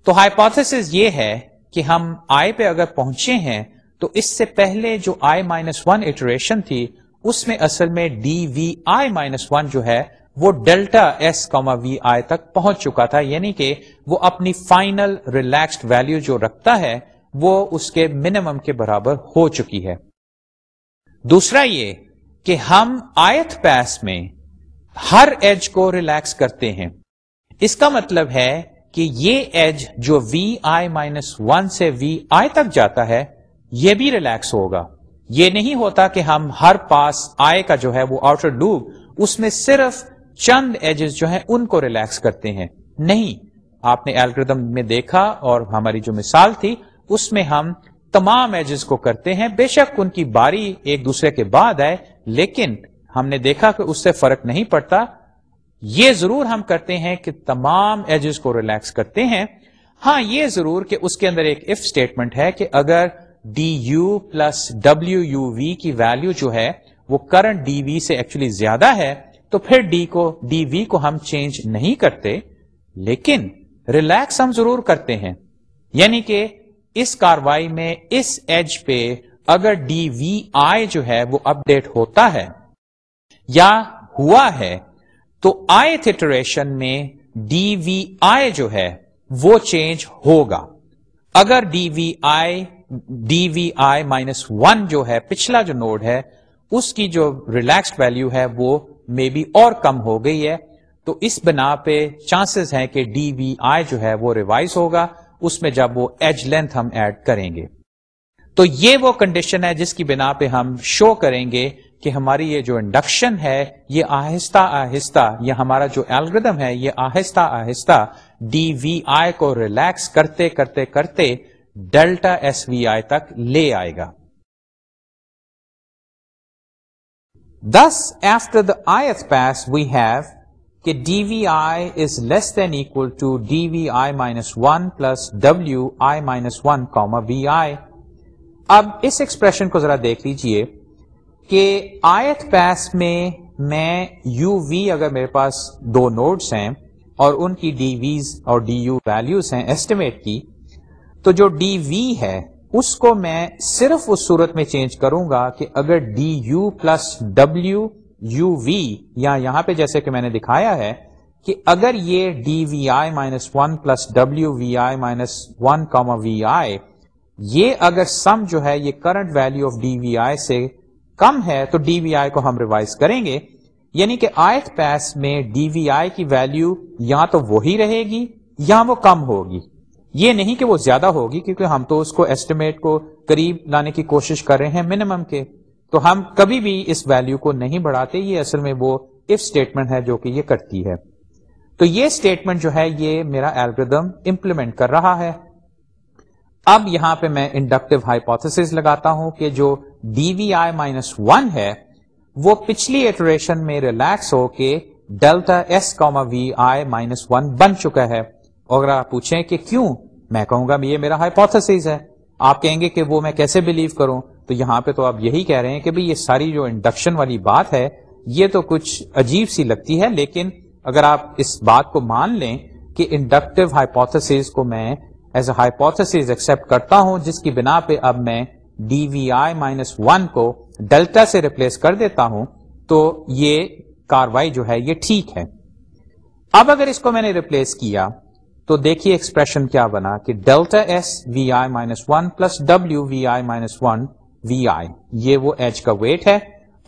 تو ہائپوتھس یہ ہے کہ ہم آئے پہ اگر پہنچے ہیں، تو اس سے پہلے جو آئی مائنس ون ایٹریشن تھی، اس میں اصل میں d v i minus one جو ہے، وہ delta s comma v i تک پہنچ چکا تھا۔ یعنی کہ وہ اپنی فائنل ریلیکسڈ ویلو جو رکھتا ہے وہ اس کے منیمم کے برابر ہو چکی ہے۔ دوسرا یہ کہ ہم آیت پیس میں ہر ایج کو ریلیکس کرتے ہیں۔ اس کا مطلب ہے کہ یہ ایج جو وی آئی مائنس ون سے وی آئی تک جاتا ہے، یہ بھی ریلیکس ہوگا۔ یہ نہیں ہوتا کہ ہم ہر پاس آئے کا جو ہے وہ آؤٹر لوپ اس میں صرف چند ایجز جو ہیں ان کو ریلیکس کرتے ہیں۔ نہیں، آپ نے الگریدم میں دیکھا اور ہماری جو مثال تھی اس میں ہم تمام ایجز کو کرتے ہیں۔ بے شک ان کی باری ایک دوسرے کے بعد آئے، لیکن ہم نے دیکھا کہ اس سے فرق نہیں پڑتا۔ یہ ضرور ہم کرتے ہیں کہ تمام ایجز کو ریلیکس کرتے ہیں۔ ہاں یہ ضرور کہ اس کے اندر ایک اف اسٹیٹمنٹ ہے کہ اگر D you plus W U وی کی ویلو جو ہے وہ کرنٹ ڈی وی سے ایکچولی زیادہ ہے، تو پھر ڈی کو ڈی وی کو ہم چینج نہیں کرتے۔ لیکن ریلیکس ہم ضرور کرتے ہیں۔ یعنی کہ اس کاروائی میں اس ایج پہ اگر ڈی وی آئی جو ہے وہ اپ ڈیٹ ہوتا ہے یا ہوا ہے، تو آئی تھریشن میں ڈی وی آئی جو ہے وہ چینج ہوگا۔ اگر d v i, d v i minus one جو ہے، پچھلا جو نوڈ ہے، اس کی جو ریلیکسڈ ویلو ہے وہ مے بی اور کم ہو گئی ہے، تو اس بنا پہ چانسز ہیں کہ ڈی وی آئی جو ہے وہ ریوائز ہوگا۔ اس میں جب وہ ایج لینتھ ہم ایڈ کریں گے۔ تو یہ وہ کنڈیشن ہے جس کی بنا پہ ہم شو کریں گے کہ ہماری یہ جو انڈکشن ہے، یہ آہستہ آہستہ یہ ہمارا جو الگریدم ہے، یہ آہستہ آہستہ ڈی وی آئی کو ریلیکس کرتے کرتے کرتے ڈیلٹا ایس وی آئی تک لے آئے گا۔ This after the i s pass we have کہ d v i is less than equal to d v i minus one plus W i minus one comma v i اب اس expression کو ذرا دیکھ لیجیے کہ آیت پیس میں میں یو وی اگر میرے پاس دو نوڈس ہیں اور ان کی ڈی ویز اور ڈی یو ویلوز ہیں ایسٹیمیٹ کی، تو جو ڈی وی ہے، اس کو میں صرف اس صورت میں چینج کروں گا کہ اگر D you plus W U وی یا یہاں پہ جیسے کہ میں نے دکھایا ہے کہ اگر یہ d v i minus one plus W v i minus one comma v i یہ اگر سم جو ہے، یہ current value of d v i سے کم ہے، تو ڈی وی آئی کو ہم ریوائز کریں گے۔ یعنی کہ آئٹ پیس میں ڈی وی آئی کی ویلو یا تو وہی رہے گی یا وہ کم ہوگی۔ یہ نہیں کہ وہ زیادہ ہوگی، کیونکہ ہم تو اس کو ایسٹیمیٹ کو قریب لانے کی کوشش کر رہے ہیں منیمم کے۔ تو ہم کبھی بھی اس ویلو کو نہیں بڑھاتے، یہ اصل میں وہ اف اسٹیٹمنٹ ہے جو کہ یہ کرتی ہے۔ تو یہ اسٹیٹمنٹ جو ہے، یہ میرا ایلگردم امپلیمنٹ کر رہا ہے۔ اب یہاں پہ میں انڈکٹیو ہائیپوتھس لگاتا ہوں کہ جو d v i minus one ہے، وہ پچھلی ایٹریشن میں ریلیکس ہو کے delta s comma v i minus one بن چکا ہے۔ اور اگر آپ پوچھیں کہ کیوں؟ میں کہوں گا، یہ میرا ہائیپوتھس ہے۔ آپ کہیں گے کہ وہ میں کیسے بلیو کروں؟ تو یہاں پہ تو آپ یہی کہہ رہے ہیں کہ بھئی یہ ساری جو انڈکشن والی بات ہے، یہ تو کچھ عجیب سی لگتی ہے، لیکن اگر آپ اس بات کو مان لیں کہ انڈکٹیو ہائپوتھس کو میں ایز اے ہائپوتھس ایکسپٹ کرتا ہوں، جس کی بنا پہ اب میں d v i minus one کو ڈیلٹا سے ریپلیس کر دیتا ہوں، تو یہ کاروائی جو ہے، یہ ٹھیک ہے۔ اب اگر اس کو میں نے ریپلیس کیا، تو دیکھیے ایکسپریشن کیا بنا کہ delta s v i minus one plus W v i minus one v i یہ وہ ایج کا ویٹ ہے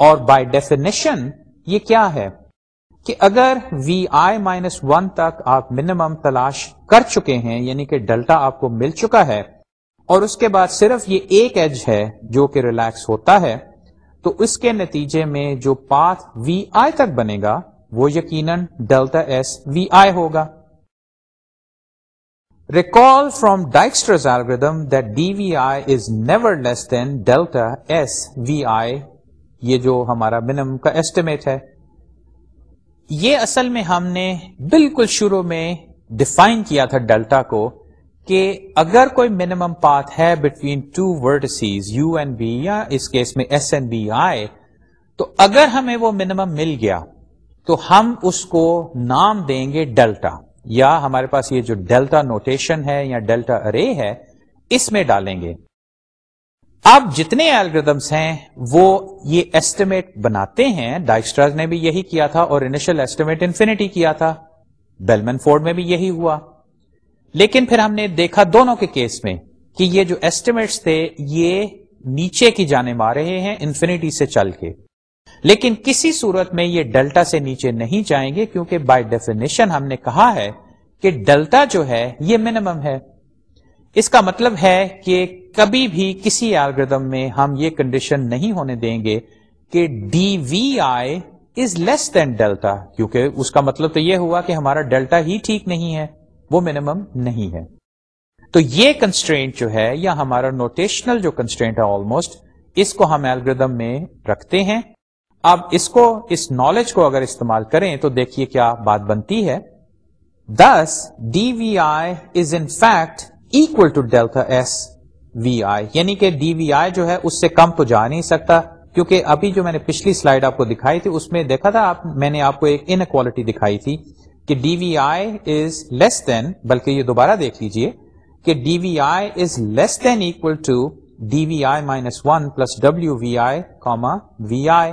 اور بائی ڈیفینیشن یہ کیا ہے کہ اگر وی آئی مائنس ون تک آپ منیمم تلاش کر چکے ہیں یعنی کہ ڈیلٹا آپ کو مل چکا ہے، اور اس کے بعد صرف یہ ایک ایج ہے جو کہ ریلیکس ہوتا ہے، تو اس کے نتیجے میں جو پاتھ وی آئی تک بنے گا، وہ یقیناً ڈیلٹا ایس وی آئی ہوگا۔ Recall from Dijkstra's algorithm that d v i is never less than delta s v i یہ جو ہمارا منیمم کا ایسٹیمیٹ ہے. یہ اصل میں ہم نے بالکل شروع میں ڈیفائن کیا تھا ڈیلٹا کو کہ اگر کوئی منیمم پاتھ ہے between two vertices u and v یا اس کیس میں ایس این بی آئے، تو اگر ہمیں وہ منیمم مل گیا، تو ہم اس کو نام دیں گے ڈیلٹا یا ہمارے پاس یہ جو ڈیلٹا نوٹیشن ہے یا ڈیلٹا ارے ہے، اس میں ڈالیں گے۔ اب جتنے الگریدمس ہیں، وہ یہ ایسٹیمیٹ بناتے ہیں۔ ڈائسٹراز نے بھی یہی کیا تھا اور انیشل ایسٹیمیٹ انفینٹی کیا تھا۔ بیلمن فورڈ میں بھی یہی ہوا۔ لیکن پھر ہم نے دیکھا دونوں کے کیس میں کہ یہ جو ایسٹیمیٹس تھے، یہ نیچے کی جانے آ رہے ہیں انفینٹی سے چل کے۔ لیکن کسی صورت میں یہ ڈیلٹا سے نیچے نہیں جائیں گے کیونکہ بائی ڈیفینیشن ہم نے کہا ہے کہ ڈیلٹا جو ہے یہ منیمم ہے۔ اس کا مطلب ہے کہ کبھی بھی کسی الگریدم میں ہم یہ کنڈیشن نہیں ہونے دیں گے کہ D we I is less than delta, کیونکہ اس کا مطلب تو یہ ہوا کہ ہمارا ڈیلٹا ہی ٹھیک نہیں ہے، وہ منیمم نہیں ہے۔ تو یہ کنسٹرینٹ جو ہے یا ہمارا نوٹیشنل جو کنسٹرینٹ ہے آلموسٹ اس کو ہم ایلگردم میں رکھتے ہیں۔ اب اس کو، اس نالج کو اگر استعمال کریں تو دیکھیے کیا بات بنتی ہے۔ This d v i is in fact equal to delta s v i یعنی کہ ڈی وی آئی جو ہے اس سے کم تو جا نہیں سکتا، کیونکہ ابھی جو میں نے پچھلی سلائڈ آپ کو دکھائی تھی، اس میں دیکھا تھا، آپ، میں نے آپ کو ایک انکوالٹی دکھائی تھی کہ D we I is less than بلکہ یہ دوبارہ دیکھ لیجیے کہ d v i is less than equal to d v i minus one plus W v i comma v i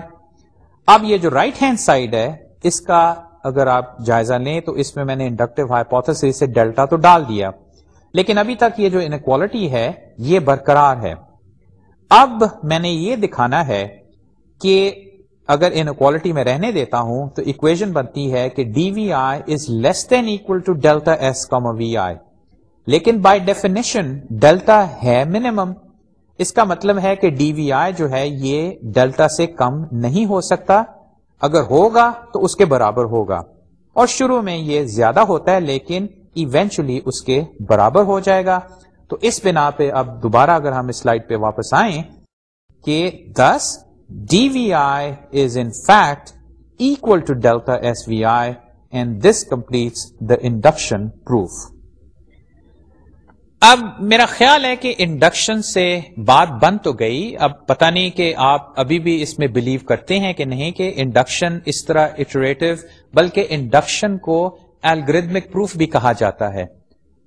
اب یہ جو رائٹ ہینڈ سائڈ ہے، اس کا اگر آپ جائزہ لیں تو اس میں میں نے انڈکٹیو ہائپوتھس سے ڈیلٹا تو ڈال دیا۔ لیکن ابھی تک یہ جو انکوالٹی ہے، یہ برقرار ہے۔ اب میں نے یہ دکھانا ہے کہ اگر انکوالٹی میں رہنے دیتا ہوں تو اکویژن بنتی ہے کہ d v i is less than equal to delta s comma v i لیکن بائی ڈیفینیشن ڈیلٹا ہے منیمم اس کا مطلب ہے کہ ڈی وی آئی جو ہے یہ ڈیلٹا سے کم نہیں ہو سکتا۔ اگر ہوگا تو اس کے برابر ہوگا۔ اور شروع میں یہ زیادہ ہوتا ہے لیکن ایونچولی اس کے برابر ہو جائے گا۔ تو اس بنا پہ اب دوبارہ اگر ہم اس سلائڈ پہ واپس آئیں کہ this d v i is in fact equal to delta s v i and this complete the induction proof اب میرا خیال ہے کہ انڈکشن سے بات بند تو گئی۔ اب پتہ نہیں کہ آپ ابھی بھی اس میں بلیو کرتے ہیں کہ نہیں کہ انڈکشن اس طرح اٹریٹو بلکہ انڈکشن کو الگریدمک پروف بھی کہا جاتا ہے۔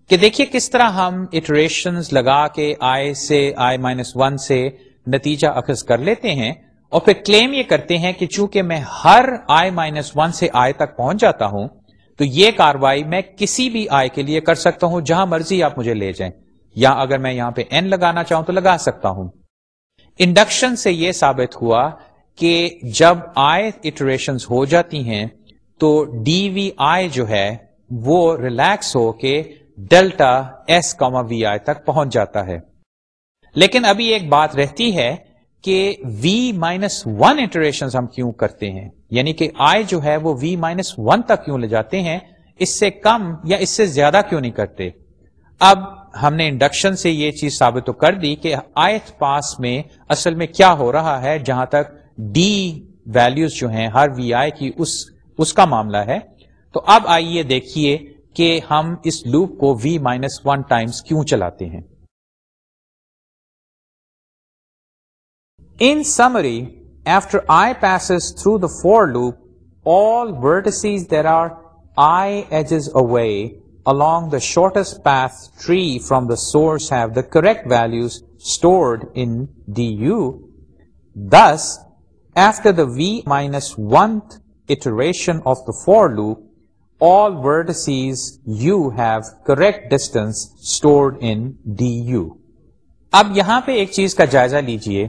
کہ دیکھیے کس طرح ہم اٹریشن لگا کے آئی سے آئی مائنس ون سے نتیجہ اخذ کر لیتے ہیں اور پھر کلیم یہ کرتے ہیں کہ چونکہ میں ہر آئی مائنس ون سے آئی تک پہنچ جاتا ہوں تو یہ کاروائی میں کسی بھی آئی کے لیے کر سکتا ہوں، جہاں مرضی آپ مجھے لے جائیں، یا اگر میں یہاں پہ این لگانا چاہوں تو لگا سکتا ہوں۔ انڈکشن سے یہ ثابت ہوا کہ جب آئی اٹریشن ہو جاتی ہیں، تو ڈی وی آئی جو ہے، وہ ریلیکس ہو کے delta s comma v i تک پہنچ جاتا ہے۔ لیکن ابھی ایک بات رہتی ہے کہ وی مائنس ون انٹریشن ہم کیوں کرتے ہیں؟ یعنی کہ آئی جو ہے وہ وی مائنس ون تک کیوں لے جاتے ہیں؟ اس سے کم یا اس سے زیادہ کیوں نہیں کرتے؟ اب ہم نے انڈکشن سے یہ چیز ثابت تو کر دی کہ آئٹ پاس میں اصل میں کیا ہو رہا ہے؟ جہاں تک ڈی ویلوز جو ہیں، ہر وی آئی کی اس اس کا معاملہ ہے۔ تو اب آئیے دیکھیے کہ ہم اس لوپ کو وی مائنس ون ٹائمس کیوں چلاتے ہیں؟ In summary, after I passes through the for loop, all vertices that are I edges away along the shortest path tree from the source have the correct values stored in du. Thus, after the v minus 1th iteration of the for loop, all vertices u have correct distance stored in du. اب یہاں پہ ایک چیز کا جائزہ لیجیے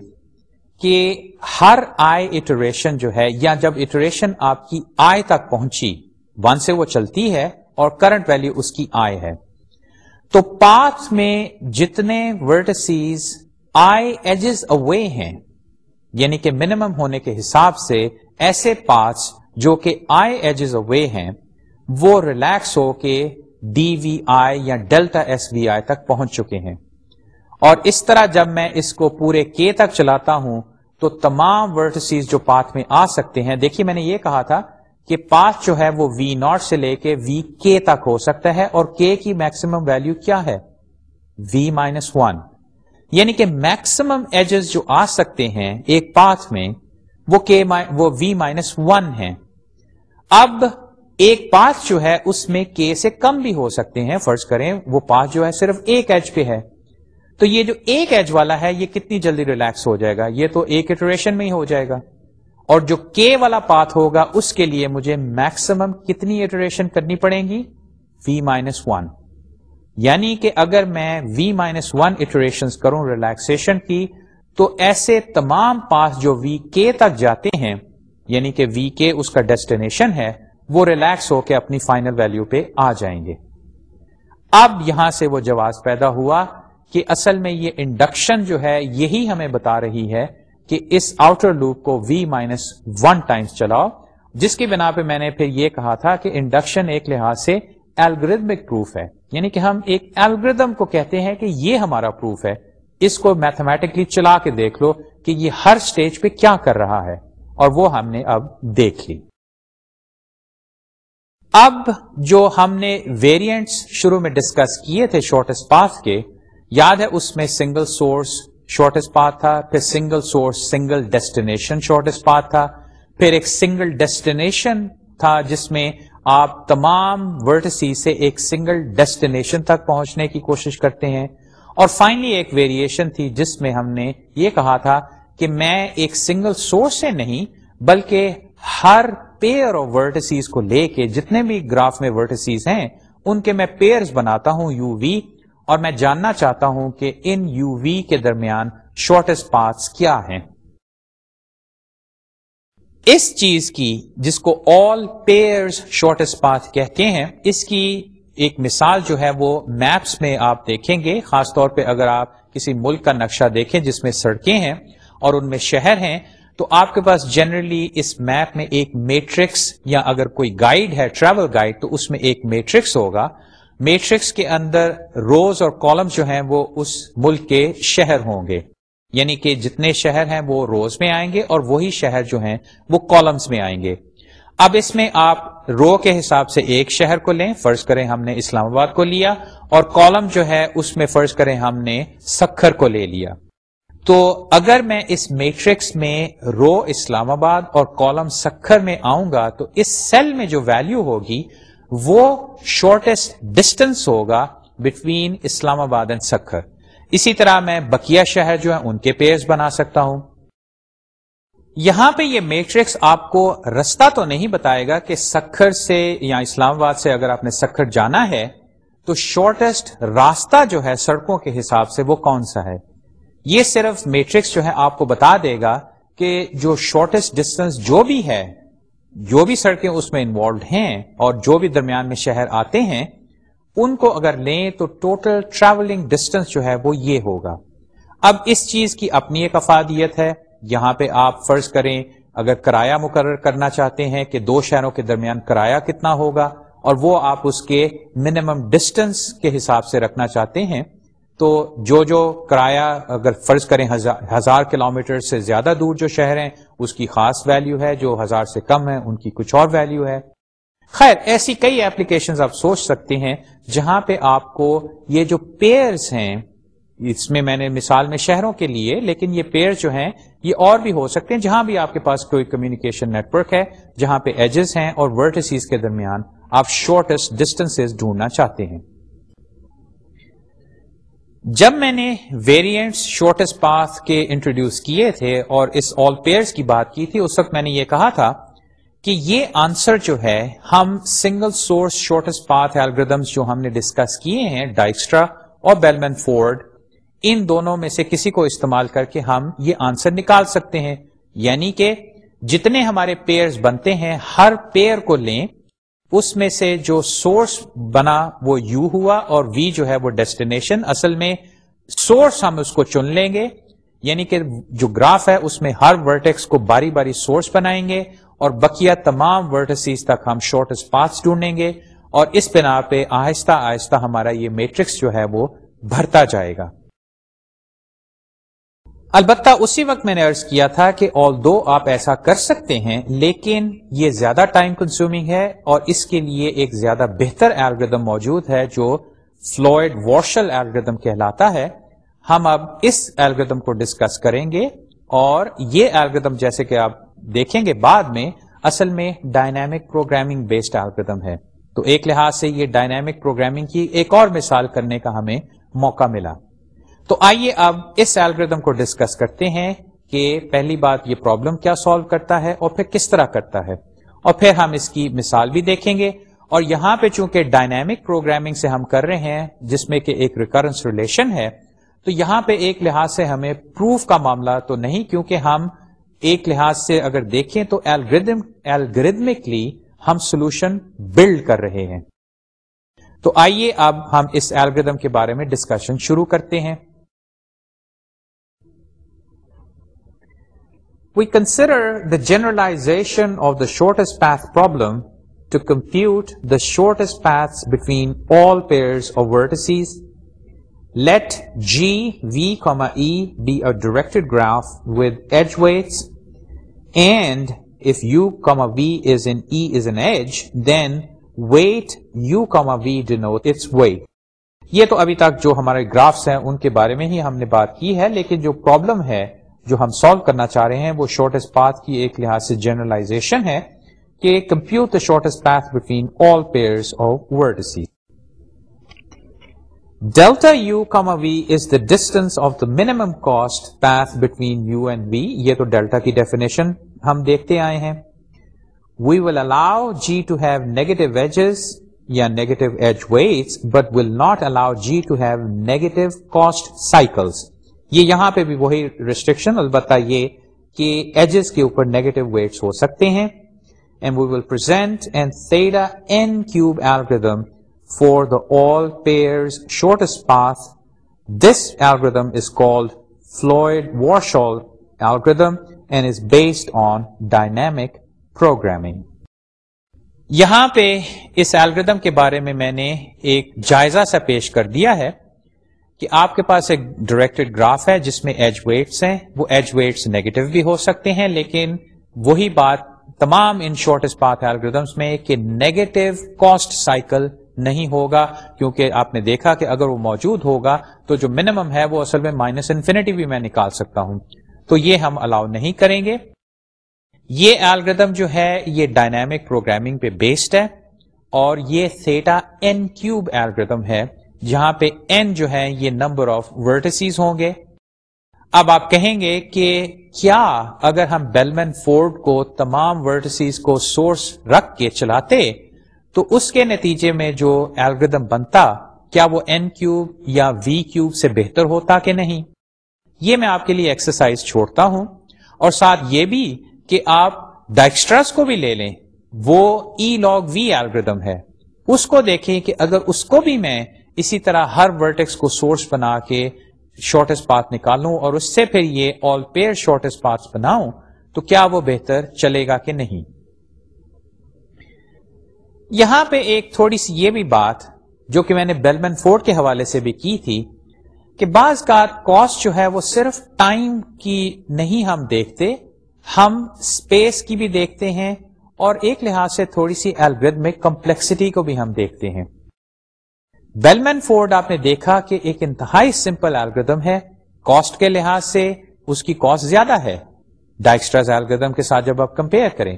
کہ ہر آئی attrition جو ہے، یا جب اٹریشن آپ کی آئی تک پہنچی ون سے وہ چلتی ہے اور کرنٹ ویلو اس کی آئی ہے۔ تو پاتھ میں جتنے ورٹسیز آئی ایجز اوے ہیں یعنی کہ منیمم ہونے کے حساب سے ایسے پاتھ جو کہ آئی ایجز اوے ہیں، وہ ریلیکس ہو کے ڈی وی آئی یا ڈیلٹا ایس وی آئی تک پہنچ چکے ہیں۔ اور اس طرح جب میں اس کو پورے کے تک چلاتا ہوں، تو تمام ورٹسیز جو پاتھ میں آ سکتے ہیں، دیکھیے میں نے یہ کہا تھا کہ پاتھ جو ہے وہ وی ناٹ سے لے کے وی کے تک ہو سکتا ہے، اور کے کی میکسیمم ویلو کیا ہے؟ وی مائنس ون یعنی کہ میکسیمم ایجز جو آ سکتے ہیں ایک پاتھ میں، وہ کے وہ وی مائنس ون ہے اب ایک پاتھ جو ہے اس میں کے سے کم بھی ہو سکتے ہیں، فرض کریں وہ پاتھ جو ہے صرف ایک ایج پہ ہے۔ تو یہ جو ایک ایج والا ہے، یہ کتنی جلدی ریلیکس ہو جائے گا؟ یہ تو ایک اٹریشن میں ہی ہو جائے گا۔ اور جو کے والا پاتھ ہوگا، اس کے لیے مجھے میکسیمم کتنی اٹریشن کرنی پڑے گی؟ وی مائنس ون یعنی کہ اگر میں وی مائنس ون اٹریشن کروں ریلیکسن کی، تو ایسے تمام پاس جو وی کے تک جاتے ہیں یعنی کہ وی کے اس کا ڈیسٹینیشن ہے، وہ ریلیکس ہو کے اپنی فائنل ویلو پہ آ جائیں گے۔ اب یہاں سے وہ جواز پیدا ہوا۔ کہ اصل میں یہ انڈکشن جو ہے یہی ہمیں بتا رہی ہے کہ اس آؤٹر لوپ کو وی مائنس ون ٹائمس چلاؤ، جس کی بنا پہ میں نے پھر یہ کہا تھا کہ انڈکشن ایک لحاظ سے الگریدمک پروف ہے۔ یعنی کہ ہم ایک الگریدم کو کہتے ہیں کہ یہ ہمارا پروف ہے۔ اس کو میتھمیٹکلی چلا کے دیکھ لو کہ یہ ہر سٹیج پہ کیا کر رہا ہے۔ اور وہ ہم نے اب دیکھ لی۔ اب جو ہم نے ویریئنٹس شروع میں ڈسکس کیے تھے شارٹیسٹ پاس کے یاد ہے اس میں سنگل سورس شارٹیسٹ پاتھ تھا، پھر single source single destination shortest path تھا، پھر ایک سنگل ڈیسٹینیشن تھا جس میں آپ تمام ورٹسی سے ایک سنگل ڈیسٹینیشن تک پہنچنے کی کوشش کرتے ہیں۔ اور فائنلی ایک ویریشن تھی جس میں ہم نے یہ کہا تھا کہ میں ایک سنگل سورس سے نہیں، بلکہ ہر پیئر آف ورٹسیز کو لے کے جتنے بھی گراف میں ورٹسیز ہیں، ان کے میں پیئرز بناتا ہوں یو وی اور میں جاننا چاہتا ہوں کہ ان یو وی کے درمیان شارٹیسٹ پاتھ کیا ہیں۔ اس چیز کی جس کو آل پیئرز شارٹیسٹ پاتھ کہتے ہیں، اس کی ایک مثال جو ہے وہ میپس میں آپ دیکھیں گے۔ خاص طور پہ اگر آپ کسی ملک کا نقشہ دیکھیں جس میں سڑکیں ہیں اور ان میں شہر ہیں، تو آپ کے پاس جنرلی اس میپ میں ایک میٹرکس یا اگر کوئی گائیڈ ہے ٹریول گائیڈ تو اس میں ایک میٹرکس ہوگا۔ میٹرکس کے اندر روز اور کالمز جو ہیں وہ اس ملک کے شہر ہوں گے۔ یعنی کہ جتنے شہر ہیں وہ روز میں آئیں گے اور وہی شہر جو ہیں وہ کالمز میں آئیں گے۔ اب اس میں آپ رو کے حساب سے ایک شہر کو لیں، فرض کریں ہم نے اسلام آباد کو لیا اور کالم جو ہے اس میں فرض کریں ہم نے سکھر کو لے لیا۔ تو اگر میں اس میٹرکس میں رو اسلام آباد اور کالم سکھر میں آؤں گا تو اس سیل میں جو ویلو ہوگی وہ شارٹیسٹ ڈسٹینس ہوگا between Islamabad and Sukkur. اسی طرح میں بکیا شہر جو ہے ان کے پیئرز بنا سکتا ہوں۔ یہاں پہ یہ میٹرکس آپ کو رستہ تو نہیں بتائے گا کہ سکھر سے یا اسلام آباد سے اگر آپ نے سکھر جانا ہے، تو شارٹیسٹ راستہ جو ہے سڑکوں کے حساب سے وہ کون سا ہے؟ یہ صرف میٹرکس جو ہے آپ کو بتا دے گا کہ جو شارٹیسٹ ڈسٹینس جو بھی ہے جو بھی سڑکیں اس میں انوالوڈ ہیں اور جو بھی درمیان میں شہر آتے ہیں، ان کو اگر لیں تو ٹوٹل ٹریولنگ ڈسٹینس جو ہے وہ یہ ہوگا۔ اب اس چیز کی اپنی ایک افادیت ہے۔ یہاں پہ آپ فرض کریں، اگر کرایہ مقرر کرنا چاہتے ہیں کہ دو شہروں کے درمیان کرایہ کتنا ہوگا، اور وہ آپ اس کے منیمم ڈسٹینس کے حساب سے رکھنا چاہتے ہیں تو جو جو کرایہ اگر فرض کریں ہزار کلو میٹر سے زیادہ دور جو شہر ہیں، اس کی خاص ویلیو ہے، جو ہزار سے کم ہے، ان کی کچھ اور ویلیو ہے۔ خیر، ایسی کئی ایپلیکیشن آپ سوچ سکتے ہیں جہاں پہ آپ کو یہ جو پیئرز ہیں، اس میں میں نے مثال میں شہروں کے لیے، لیکن یہ پیئر جو ہیں، یہ اور بھی ہو سکتے ہیں جہاں بھی آپ کے پاس کوئی کمیونیکیشن نیٹورک ہے، جہاں پہ ایجز ہیں اور ورٹسیز کے درمیان آپ شارٹیسٹ ڈسٹینس ڈھونڈنا چاہتے ہیں۔ جب میں نے ویریئنٹس شارٹیسٹ پاس کے انٹروڈیوس کیے تھے اور اس آل پیئرس کی بات کی تھی، اس وقت میں نے یہ کہا تھا کہ یہ آنسر جو ہے، ہم single source shortest path algorithms جو ہم نے ڈسکس کیے ہیں ڈائکسٹرا اور بیلمن فورڈ ان دونوں میں سے کسی کو استعمال کر کے ہم یہ آنسر نکال سکتے ہیں۔ یعنی کہ جتنے ہمارے پیئرز بنتے ہیں، ہر پیئر کو لیں اس میں سے جو سورس بنا وہ یو ہوا اور وی جو ہے وہ ڈیسٹینیشن اصل میں سورس ہم اس کو چن لیں گے یعنی کہ جو گراف ہے اس میں ہر ورٹیکس کو باری باری سورس بنائیں گے اور بقیہ تمام ورٹسیز تک ہم شارٹیسٹ پاس ڈھونڈیں گے اور اس بنا پہ آہستہ آہستہ ہمارا یہ میٹرکس جو ہے وہ بھرتا جائے گا۔ البتہ اسی وقت میں نے ارض کیا تھا کہ آل دو آپ ایسا کر سکتے ہیں، لیکن یہ زیادہ ٹائم کنزیومنگ ہے اور اس کے لیے ایک زیادہ بہتر الگریدم موجود ہے جو فلوئڈ وارشل الگریدم کہلاتا ہے۔ ہم اب اس الگریدم کو ڈسکس کریں گے اور یہ الگریدم جیسے کہ آپ دیکھیں گے بعد میں، اصل میں ڈائنامک پروگرامنگ بیسڈ الگریدم ہے۔ تو ایک لحاظ سے یہ ڈائنامک پروگرامنگ کی ایک اور مثال کرنے کا ہمیں موقع ملا۔ تو آئیے اب اس الگریدم کو ڈسکس کرتے ہیں کہ پہلی بات یہ پرابلم کیا سالو کرتا ہے اور پھر کس طرح کرتا ہے۔ اور پھر ہم اس کی مثال بھی دیکھیں گے۔ اور یہاں پہ چونکہ ڈائنامک پروگرامنگ سے ہم کر رہے ہیں، جس میں کہ ایک ریکرنس ریلیشن ہے، تو یہاں پہ ایک لحاظ سے ہمیں پروف کا معاملہ تو نہیں، کیونکہ ہم ایک لحاظ سے اگر دیکھیں تو الگریدم الگریدمکلی ہم سولوشن بلڈ کر رہے ہیں۔ تو آئیے اب ہم اس ایلگردم کے بارے میں ڈسکشن شروع کرتے ہیں۔ We consider the generalization of the shortest path problem to compute the shortest path between all pairs of vertices let G V comma E be a directed graph with edge weights and if u comma v is in e is an edge, then weight u comma v denote its weight. یہ تو ابھی تک جو ہمارے graphs ہیں ان کے بارے میں ہی ہم نے بات کی ہے لیکن جو پرابلم ہے جو ہم سالو کرنا چاہ رہے ہیں وہ شارٹیسٹ پاتھ کی ایک لحاظ سے جنرلائزیشن ہے کہ compute the shortest path between all pairs of vertices delta u comma v is the distance of the minimum cost path between u and v یہ تو ڈیلٹا کی ڈیفینیشن ہم دیکھتے آئے ہیں. We will allow G to have negative edges یا negative edge weights but will not allow G to have negative cost cycles یہ یہاں پہ بھی وہی ریسٹرکشن البتہ یہ کہ ایجز کے اوپر نیگیٹو ویٹس ہو سکتے ہیں۔ And we will present an theta n cube algorithm for the all pair shortest paths this algorithm is called Floyd Warshall algorithm and is based on dynamic programming یہاں پہ اس algorithm کے بارے میں میں نے ایک جائزہ سا پیش کر دیا ہے۔ کہ آپ کے پاس ایک ڈائریکٹڈ گراف ہے جس میں ایج ویٹس ہیں، وہ ایج ویٹس نیگیٹو بھی ہو سکتے ہیں، لیکن وہی بات تمام ان شارٹیسٹ پاتھ ایلگردمس میں کہ نیگیٹو کاسٹ سائیکل نہیں ہوگا، کیونکہ آپ نے دیکھا کہ اگر وہ موجود ہوگا تو جو منیمم ہے وہ اصل میں مائنس انفینٹی بھی میں نکال سکتا ہوں۔ تو یہ ہم الاؤ نہیں کریں گے۔ یہ ایلگردم جو ہے، یہ ڈائنامک پروگرامنگ پہ بیسڈ ہے اور یہ سیٹا این کیوب ایلگردم ہے۔ جہاں پہ این جو ہے یہ نمبر آف ورٹسیز ہوں گے۔ اب آپ کہیں گے کہ کیا اگر ہم بیلمن فورڈ کو تمام ورٹسیز کو سورس رکھ کے چلاتے، تو اس کے نتیجے میں جو ایلگردم بنتا، کیا وہ این کیوب یا وی کیوب سے بہتر ہوتا کہ نہیں؟ یہ میں آپ کے لیے ایکسرسائز چھوڑتا ہوں۔ اور ساتھ یہ بھی کہ آپ ڈائکسٹرس کو بھی لے لیں۔ وہ ای لاگ وی ایلگردم ہے۔ اس کو دیکھیں کہ اگر اس کو بھی میں اسی طرح ہر ورٹیکس کو سورس بنا کے شارٹیسٹ پاتھ نکالوں اور اس سے پھر یہ آل پیئر شارٹیسٹ پاتھ بناؤں، تو کیا وہ بہتر چلے گا کہ نہیں؟ یہاں پہ ایک تھوڑی سی یہ بھی بات جو کہ میں نے بیلمن فورڈ کے حوالے سے بھی کی تھی کہ بعض کا کاسٹ جو ہے وہ صرف ٹائم کی نہیں ہم دیکھتے، ہم اسپیس کی بھی دیکھتے ہیں اور ایک لحاظ سے تھوڑی سی الگریدمک کمپلیکسٹی کو بھی ہم دیکھتے ہیں۔ بیلمین فورڈ آپ نے دیکھا کہ ایک انتہائی سمپل الگریدم ہے۔ کاسٹ کے لحاظ سے اس کی کاسٹ زیادہ ہے۔ ڈائکسٹرز الگریدم کے ساتھ جب آپ کمپیئر کریں۔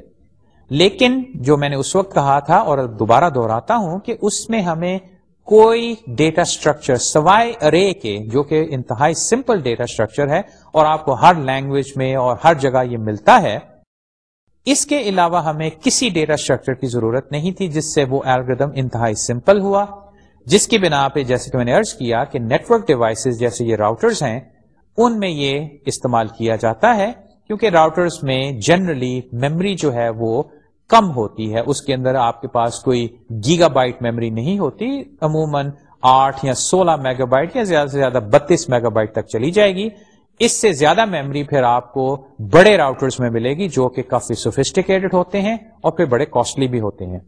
لیکن جو میں نے اس وقت کہا تھا اور دوبارہ دہراتا ہوں کہ اس میں ہمیں کوئی ڈیٹا اسٹرکچر سوائے ارے کے، جو کہ انتہائی سمپل ڈیٹا اسٹرکچر ہے، اور آپ کو ہر لینگویج میں اور ہر جگہ یہ ملتا ہے، اس کے علاوہ ہمیں کسی ڈیٹا اسٹرکچر کی ضرورت نہیں تھی، جس سے وہ الگریدم انتہائی سمپل ہوا۔ جس کی بنا پہ جیسے کہ میں نے ارض کیا کہ نیٹورک ڈیوائسز جیسے یہ راؤٹرز ہیں، ان میں یہ استعمال کیا جاتا ہے کیونکہ راؤٹرز میں جنرلی میمری جو ہے وہ کم ہوتی ہے۔ اس کے اندر آپ کے پاس کوئی گیگا بائٹ میموری نہیں ہوتی، عموماً آٹھ یا سولہ میگا بائٹ یا زیادہ سے زیادہ بتیس میگا بائٹ تک چلی جائے گی۔ اس سے زیادہ میموری پھر آپ کو بڑے راؤٹرز میں ملے گی جو کہ کافی سوفسٹیکیٹڈ ہوتے ہیں اور پھر بڑے کاسٹلی بھی ہوتے ہیں۔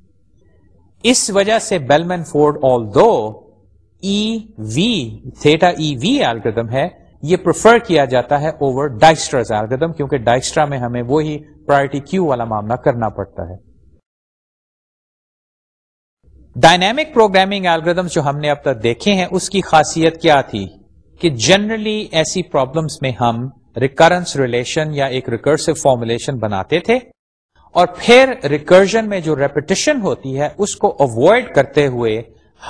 اس وجہ سے Bellman Ford although E V theta E V algorithm ہے، یہ پریفر کیا جاتا ہے اوور ڈائسٹرز ایلگردم کیونکہ ڈائسٹرا میں ہمیں وہی پرائرٹی کیو والا معاملہ کرنا پڑتا ہے۔ ڈائنامک پروگرامنگ ایلگردم جو ہم نے اب تک دیکھے ہیں، اس کی خاصیت کیا تھی؟ کہ جنرلی ایسی پرابلمس میں ہم ریکرنس ریلیشن یا ایک ریکرسو فارمولیشن بناتے تھے۔ اور پھر ریکرجن میں جو ریپیٹیشن ہوتی ہے، اس کو اوائڈ کرتے ہوئے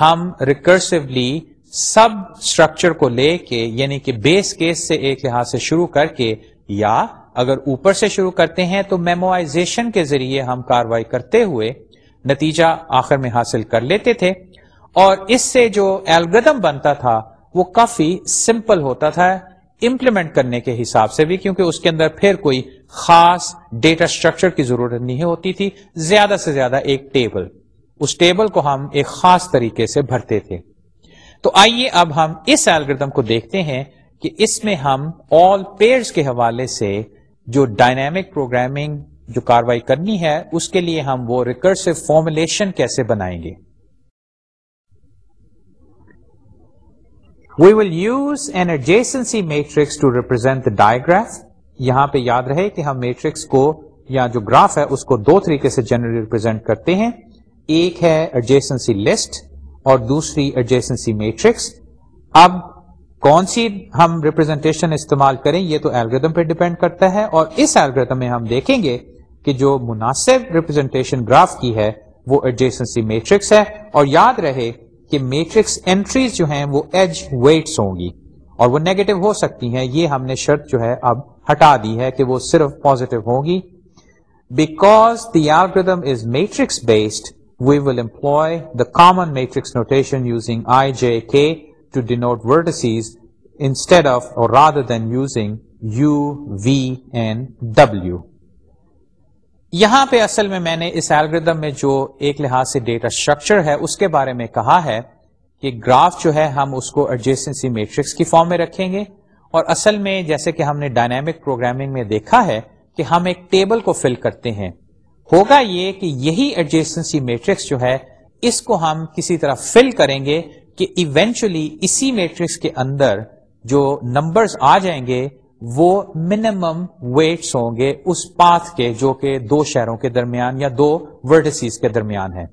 ہم ریکرسولی سب اسٹرکچر کو لے کے یعنی کہ بیس کیس سے ایک لحاظ سے شروع کر کے، یا اگر اوپر سے شروع کرتے ہیں تو میموائزیشن کے ذریعے ہم کاروائی کرتے ہوئے نتیجہ آخر میں حاصل کر لیتے تھے۔ اور اس سے جو الگریدم بنتا تھا، وہ کافی سمپل ہوتا تھا۔ امپلیمنٹ کرنے کے حساب سے بھی، کیونکہ اس کے اندر پھر کوئی خاص ڈیٹا اسٹرکچر کی ضرورت نہیں ہوتی تھی، زیادہ سے زیادہ ایک ٹیبل اس ٹیبل کو ہم ایک خاص طریقے سے بھرتے تھے۔ تو آئیے اب ہم اس الگریدم کو دیکھتے ہیں کہ اس میں ہم آل پیئرز کے حوالے سے جو ڈائنامک پروگرامنگ جو کاروائی کرنی ہے، اس کے لیے ہم وہ ریکرسو فارمولیشن کیسے بنائیں گے۔ We will use an adjacency matrix to represent the digraph یہاں پہ یاد رہے کہ ہم میٹرکس کو یا جو گراف ہے اس کو دو طریقے سے جنرلی ریپرزینٹ کرتے ہیں۔ ایک ہے ایڈجیسنسی لسٹ اور دوسری ایڈجیسنسی میٹرکس اب کون سی ہم ریپرزینٹیشن استعمال کریں یہ تو ایلگردم پہ ڈیپینڈ کرتا ہے اور اس ایلگردم میں ہم دیکھیں گے کہ جو مناسب ریپرزینٹیشن گراف کی ہے وہ ایڈجیسنسی میٹرکس ہے۔ اور یاد رہے کہ میٹرکس انٹریز جو ہیں وہ ایج ویٹس ہوں گی اور وہ نیگیٹو ہو سکتی ہیں۔ یہ ہم نے شرط جو ہے اب ہٹا دی ہے کہ وہ صرف پوزیٹو ہوگی because the algorithm is matrix based we will employ the common matrix notation using i j k to denote vertices instead of اور rather than using u v and W یہاں پہ اصل میں میں نے اس ایلگردم میں جو ایک لحاظ سے ڈیٹا اسٹرکچر ہے، اس کے بارے میں کہا ہے کہ گراف جو ہے، ہم اس کو ایڈجسٹنسی میٹرکس کی فارم میں رکھیں گے۔ اور اصل میں جیسے کہ ہم نے ڈائنامک پروگرامنگ میں دیکھا ہے کہ ہم ایک ٹیبل کو فل کرتے ہیں۔ ہوگا یہ کہ یہی ایڈجسٹنسی میٹرکس جو ہے، اس کو ہم کسی طرح فل کریں گے کہ ایونچولی اسی میٹرکس کے اندر جو نمبرز آ جائیں گے وہ منیمم ویٹس ہوں گے اس پاتھ کے جو کہ دو شہروں کے درمیان یا دو ورڈسیز کے درمیان ہے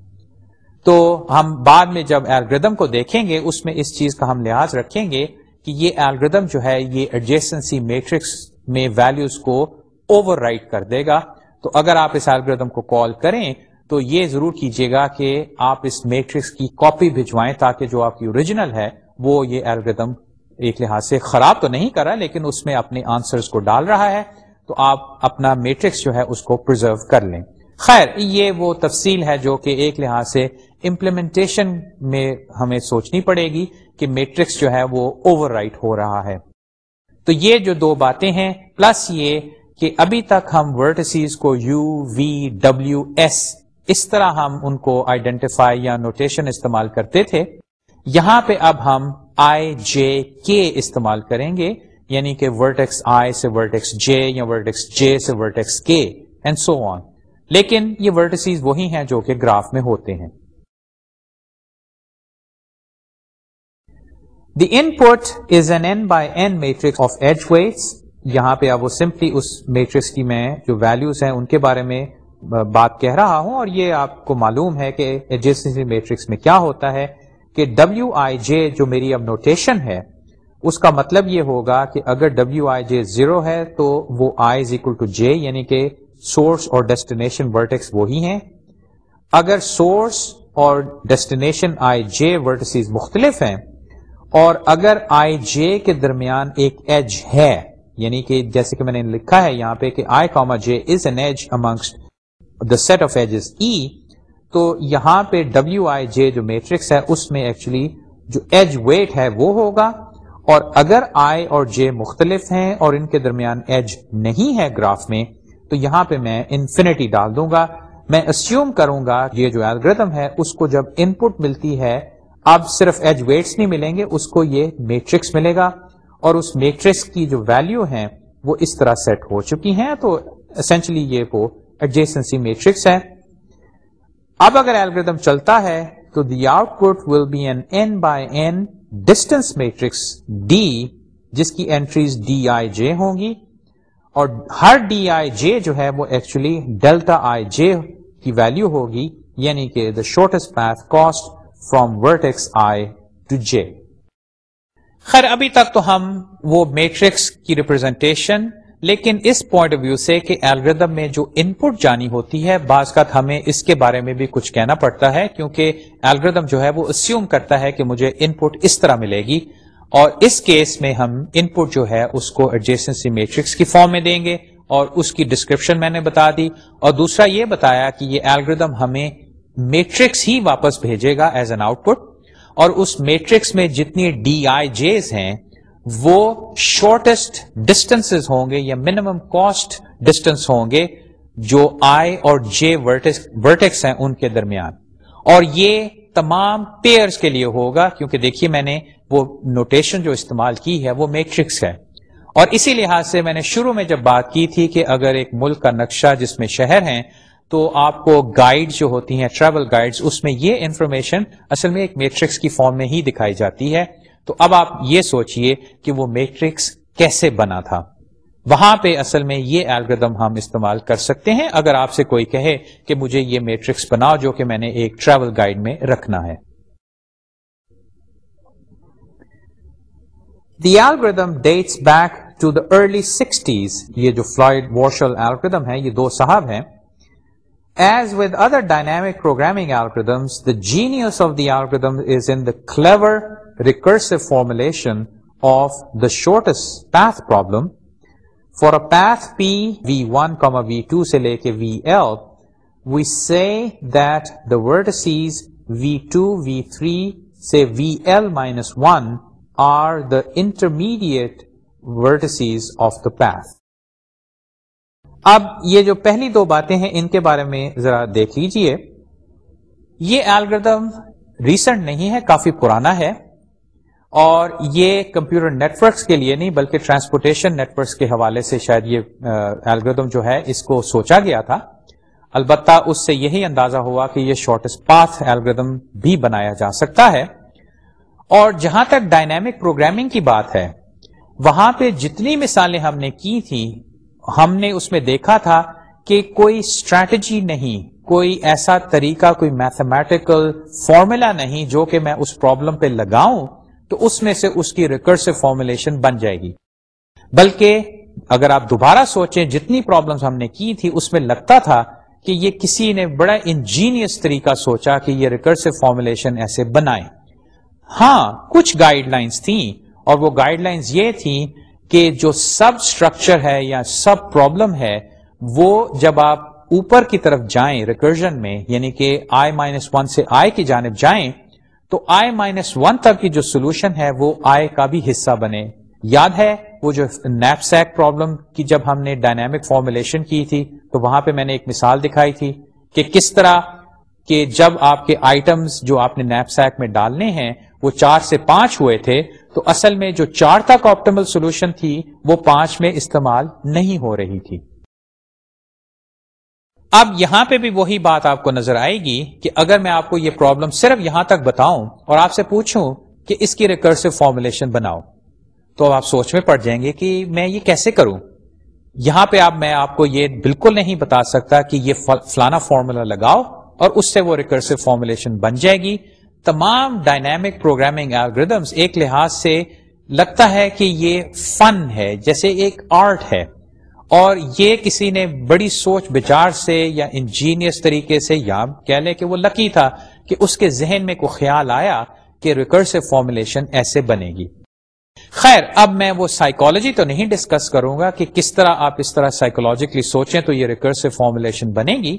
تو ہم بعد میں جب ایلگردم کو دیکھیں گے، اس میں اس چیز کا ہم لحاظ رکھیں گے کہ یہ ایلگردم جو ہے، یہ ایڈجسٹنسی میٹرکس میں ویلوز کو اوور رائٹ کر دے گا۔ تو اگر آپ اس ایلگردم کو کال کریں، تو یہ ضرور کیجیے گا کہ آپ اس میٹرکس کی کاپی بھجوائیں تاکہ جو آپ کی اوریجنل ہے، وہ یہ ایلگردم ایک لحاظ سے خراب تو نہیں کر رہا لیکن اس میں اپنے آنسرز کو ڈال رہا ہے، تو آپ اپنا میٹرکس جو ہے اس کو پرزرو کر لیں۔ خیر، یہ وہ تفصیل ہے جو کہ ایک لحاظ سے امپلیمنٹیشن میں ہمیں سوچنی پڑے گی کہ میٹرکس جو ہے وہ اوور رائٹ ہو رہا ہے۔ تو یہ جو دو باتیں ہیں پلس یہ کہ ابھی تک ہم ورٹسیز کو یو وی ڈبلو ایس اس طرح ہم ان کو آئیڈینٹیفائی یا نوٹیشن استعمال کرتے تھے، یہاں پہ اب ہم آئی جے کے استعمال کریں گے یعنی کہ ورٹیکس آئی سے ورٹیکس جے یا ورٹیکس جے سے ورٹیکس کے اینڈ سو آن لیکن یہ ورٹسیز وہی ہیں جو کہ گراف میں ہوتے ہیں۔ The input is an n by n matrix of edge weights یہاں پہ اب وہ سمپلی اس میٹرکس کی میں جو ویلوز ہیں ان کے بارے میں بات کہہ رہا ہوں، اور یہ آپ کو معلوم ہے کہ ایجسٹنسی میٹرکس میں کیا ہوتا ہے۔ کہ ڈبلو آئی جے جو میری اب نوٹیشن ہے، اس کا مطلب یہ ہوگا کہ اگر ڈبلو آئی جے زیرو ہے تو وہ I is equal to J یعنی کہ سورس اور ڈیسٹینیشن ورٹیکس وہی ہیں۔ اگر سورس اور ڈیسٹینیشن آئی جے ورٹسیز مختلف ہیں، اور اگر آئی جے کے درمیان ایک ایج ہے یعنی کہ جیسے کہ میں نے لکھا ہے یہاں پہ کہ i comma j is an edge amongst the set of edges E تو یہاں پہ ڈبلو آئی جے جو میٹرکس ہے، اس میں ایکچولی جو ایج ویٹ ہے وہ ہوگا۔ اور اگر آئی اور جے مختلف ہیں اور ان کے درمیان ایج نہیں ہے گراف میں، تو یہاں پہ میں انفینٹی ڈال دوں گا۔ میں اسیوم کروں گا، یہ جو الگریدم ہے، اس کو جب ان پٹ ملتی ہے، اب صرف ایج ویٹس نہیں ملیں گے، اس کو یہ میٹرکس ملے گا۔ اور اس میٹرکس کی جو ویلو ہیں، وہ اس طرح سیٹ ہو چکی ہیں۔ تو اسینچلی یہ وہ ایڈجیسنسی میٹرکس ہے۔ اب اگر ایلگردم چلتا ہے تو the output will be an n by n distance matrix D جس کی اینٹریز ڈی آئی جے ہوں گی اور ہر ڈی آئی جے جو ہے وہ ایکچولی ڈیلٹا آئی جے کی ویلو ہوگی یعنی کہ the shortest path cost from vertex i to j خیر، ابھی تک تو ہم وہ میٹرکس کی ریپرزینٹیشن لیکن اس پوائنٹ آف ویو سے کہ الگریدم میں جو ان پٹ جانی ہوتی ہے، بعض کا ہمیں اس کے بارے میں بھی کچھ کہنا پڑتا ہے، کیونکہ الگریدم جو ہے وہ اسیوم کرتا ہے کہ مجھے ان پٹ اس طرح ملے گی۔ اور اس کیس میں ہم ان پٹ جو ہے، اس کو ایڈجسٹنسی میٹرکس کی فارم میں دیں گے اور اس کی ڈسکرپشن میں نے بتا دی۔ اور دوسرا یہ بتایا کہ یہ الگریدم ہمیں میٹرکس ہی واپس بھیجے گا ایز این آؤٹ پٹ اور اس میٹرکس میں جتنی ڈی آئی جیز ہیں وہ شارٹیسٹ ڈسٹینس ہوں گے یا منیمم کاسٹ ڈسٹینس ہوں گے جو آئی اور جے ورٹیکس ہیں ان کے درمیان۔ اور یہ تمام پیئرز کے لیے ہوگا کیونکہ دیکھیے میں نے وہ نوٹیشن جو استعمال کی ہے وہ میٹرکس ہے۔ اور اسی لحاظ سے میں نے شروع میں جب بات کی تھی کہ اگر ایک ملک کا نقشہ جس میں شہر ہیں تو آپ کو گائیڈ جو ہوتی ہیں ٹریول گائیڈ اس میں یہ انفارمیشن اصل میں ایک میٹرکس کی فارم میں ہی دکھائی جاتی ہے۔ تو اب آپ یہ سوچئے کہ وہ میٹرکس کیسے بنا تھا۔ وہاں پہ اصل میں یہ الگریدم ہم استعمال کر سکتے ہیں اگر آپ سے کوئی کہے کہ مجھے یہ میٹرکس بناؤ جو کہ میں نے ایک ٹریول گائیڈ میں رکھنا ہے۔ The algorithm dates back to the early sixties یہ جو فلائڈ وارشل الگریدم ہے، یہ دو صاحب ہیں۔ As with other dynamic programming algorithms, the genius of the algorithm is in the clever recursive formulation of the shortest path problem. For a path P, V1, V2 se leke VL, we say that the vertices V2, V3 say VL minus 1 are the intermediate vertices of the path. اب یہ جو پہلی دو باتیں ہیں، ان کے بارے میں ذرا دیکھ لیجیے۔ یہ الگردم ریسنٹ نہیں ہے، کافی پرانا ہے۔ اور یہ کمپیوٹر نیٹورکس کے لیے نہیں، بلکہ ٹرانسپورٹیشن نیٹورکس کے حوالے سے شاید یہ الگردم جو ہے، اس کو سوچا گیا تھا۔ البتہ اس سے یہی اندازہ ہوا کہ یہ شارٹیسٹ پاتھ الگردم بھی بنایا جا سکتا ہے۔ اور جہاں تک ڈائنامک پروگرامنگ کی بات ہے، وہاں پہ جتنی مثالیں ہم نے کی تھیں ہم نے اس میں دیکھا تھا کہ کوئی اسٹریٹجی نہیں، کوئی ایسا طریقہ، کوئی میتھمیٹیکل فارمولا نہیں جو کہ میں اس پرابلم پہ لگاؤں تو اس میں سے اس کی ریکرسو فارمولیشن بن جائے گی۔ بلکہ اگر آپ دوبارہ سوچیں جتنی پرابلمس ہم نے کی تھی، اس میں لگتا تھا کہ یہ کسی نے بڑا انجینئس طریقہ سوچا کہ یہ ریکرسو فارمولیشن ایسے بنائے ہاں کچھ گائیڈ لائنس تھیں اور وہ گائیڈ لائنس یہ تھیں کہ جو سب اسٹرکچر ہے یا سب پرابلم ہے، وہ جب آپ اوپر کی طرف جائیں ریکرجن میں یعنی کہ آئی مائنس ون سے آئی کی جانب جائیں، تو آئی مائنس ون تک کی جو سولوشن ہے، وہ آئی کا بھی حصہ بنے۔ یاد ہے وہ جو نیپ سیک پرابلم کی جب ہم نے ڈائنامک فارمولیشن کی تھی، تو وہاں پہ میں نے ایک مثال دکھائی تھی کہ کس طرح کہ جب آپ کے آئٹمس جو آپ نے نیپ سیک میں ڈالنے ہیں، وہ چار سے پانچ ہوئے تھے تو اصل میں جو چار تک آپٹیمل سولوشن تھی، وہ پانچ میں استعمال نہیں ہو رہی تھی۔ اب یہاں پہ بھی وہی بات آپ کو نظر آئے گی کہ اگر میں آپ کو یہ پرابلم صرف یہاں تک بتاؤں اور آپ سے پوچھوں کہ اس کی ریکرسو فارمولیشن بناؤ، تو آپ سوچ میں پڑ جائیں گے کہ میں یہ کیسے کروں؟ یہاں پہ آپ میں آپ کو یہ بالکل نہیں بتا سکتا کہ یہ فلانا فارمولا لگاؤ اور اس سے وہ ریکرسو فارمولیشن بن جائے گی۔ تمام ڈائنامک پروگرامنگ الگریدمس ایک لحاظ سے لگتا ہے کہ یہ فن ہے، جیسے ایک آرٹ ہے۔ اور یہ کسی نے بڑی سوچ بچار سے یا انجینئس طریقے سے، یا کہہ لے کہ وہ لکی تھا کہ اس کے ذہن میں کوئی خیال آیا کہ ریکرسو فارمولیشن ایسے بنے گی۔ خیر، اب میں وہ سائیکولوجی تو نہیں ڈسکس کروں گا کہ کس طرح آپ اس طرح سائیکولوجیکلی سوچیں تو یہ ریکرسو فارمولیشن بنے گی۔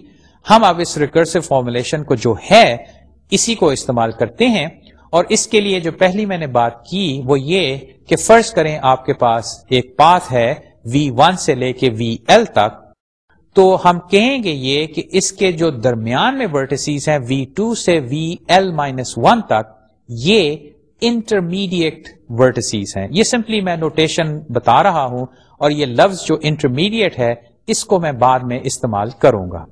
ہم اب اس ریکرسو فارمولیشن کو جو ہے اسی کو استعمال کرتے ہیں اور اس کے لیے جو پہلی میں نے بات کی وہ یہ کہ فرض کریں آپ کے پاس ایک پاتھ ہے وی ون سے لے کے وی ایل تک، تو ہم کہیں گے یہ کہ اس کے جو درمیان میں ورٹسیز ہیں وی ٹو سے وی ایل مائنس ون تک، یہ انٹرمیڈیٹ ورٹسیز ہیں۔ یہ سمپلی میں نوٹیشن بتا رہا ہوں اور یہ لفظ جو انٹرمیڈیٹ ہے، اس کو میں بعد میں استعمال کروں گا۔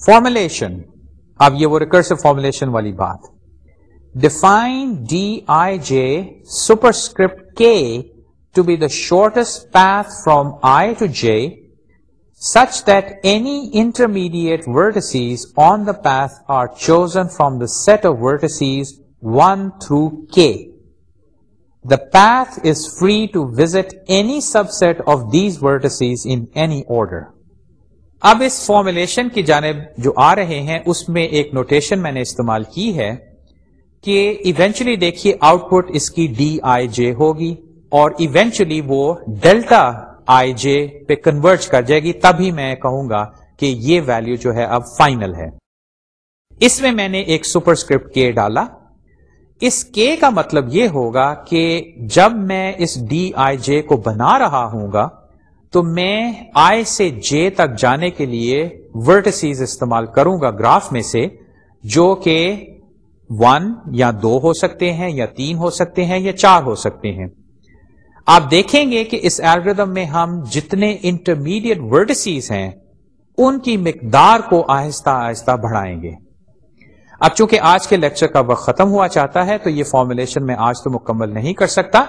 فارمولیشن اب یہ وہ ریکرسو فارمولیشن والی بات. Define D i j superscript k to be the shortest path from i to j such that any intermediate vertices on the path are chosen from the set of vertices one through k the path is free to visit any subset of these vertices in any order اب اس formulation کی جانب جو آ رہے ہیں، اس میں ایک notation میں نے استعمال کی ہے کہ ایونچولی دیکھیے آؤٹ پٹ اس کی ڈی آئی جے ہوگی اور ایونچولی وہ ڈیلٹا آئی جے پہ کنورٹ کر جائے گی، تبھی میں کہوں گا کہ یہ ویلو جو ہے اب فائنل ہے۔ اس میں میں نے ایک سپرسکرپٹ کے ڈالا۔ اس کے کا مطلب یہ ہوگا کہ جب میں اس ڈی آئی جے کو بنا رہا ہوں گا تو میں آئی سے جے تک جانے کے لیے ورٹسیز استعمال کروں گا گراف میں سے، جو کہ ون یا دو ہو سکتے ہیں، یا تین ہو سکتے ہیں، یا چار ہو سکتے ہیں۔ آپ دیکھیں گے کہ اس ایلگردم میں ہم جتنے انٹرمیڈیٹ ورڈسیز ہیں، ان کی مقدار کو آہستہ آہستہ بڑھائیں گے۔ اب چونکہ آج کے لیکچر کا وقت ختم ہوا چاہتا ہے، تو یہ فارمولیشن میں آج تو مکمل نہیں کر سکتا۔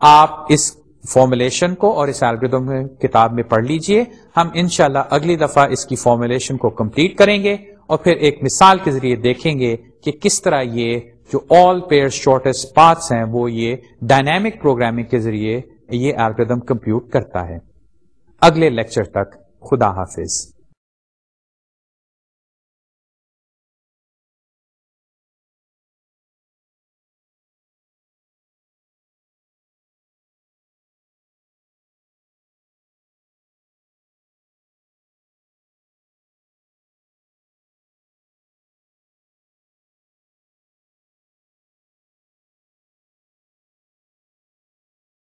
آپ اس فارمولیشن کو اور اس الگریدم کتاب میں پڑھ لیجیے۔ ہم انشاءاللہ اگلی دفعہ اس کی فارمولیشن کو کمپلیٹ کریں گے اور پھر ایک مثال کے ذریعے دیکھیں گے کہ کس طرح یہ جو آل پیئر شارٹیسٹ پارٹس ہیں وہ یہ ڈائنامک پروگرامنگ کے ذریعے یہ الگریدم کمپیوٹ کرتا ہے۔ اگلے لیکچر تک خدا حافظ۔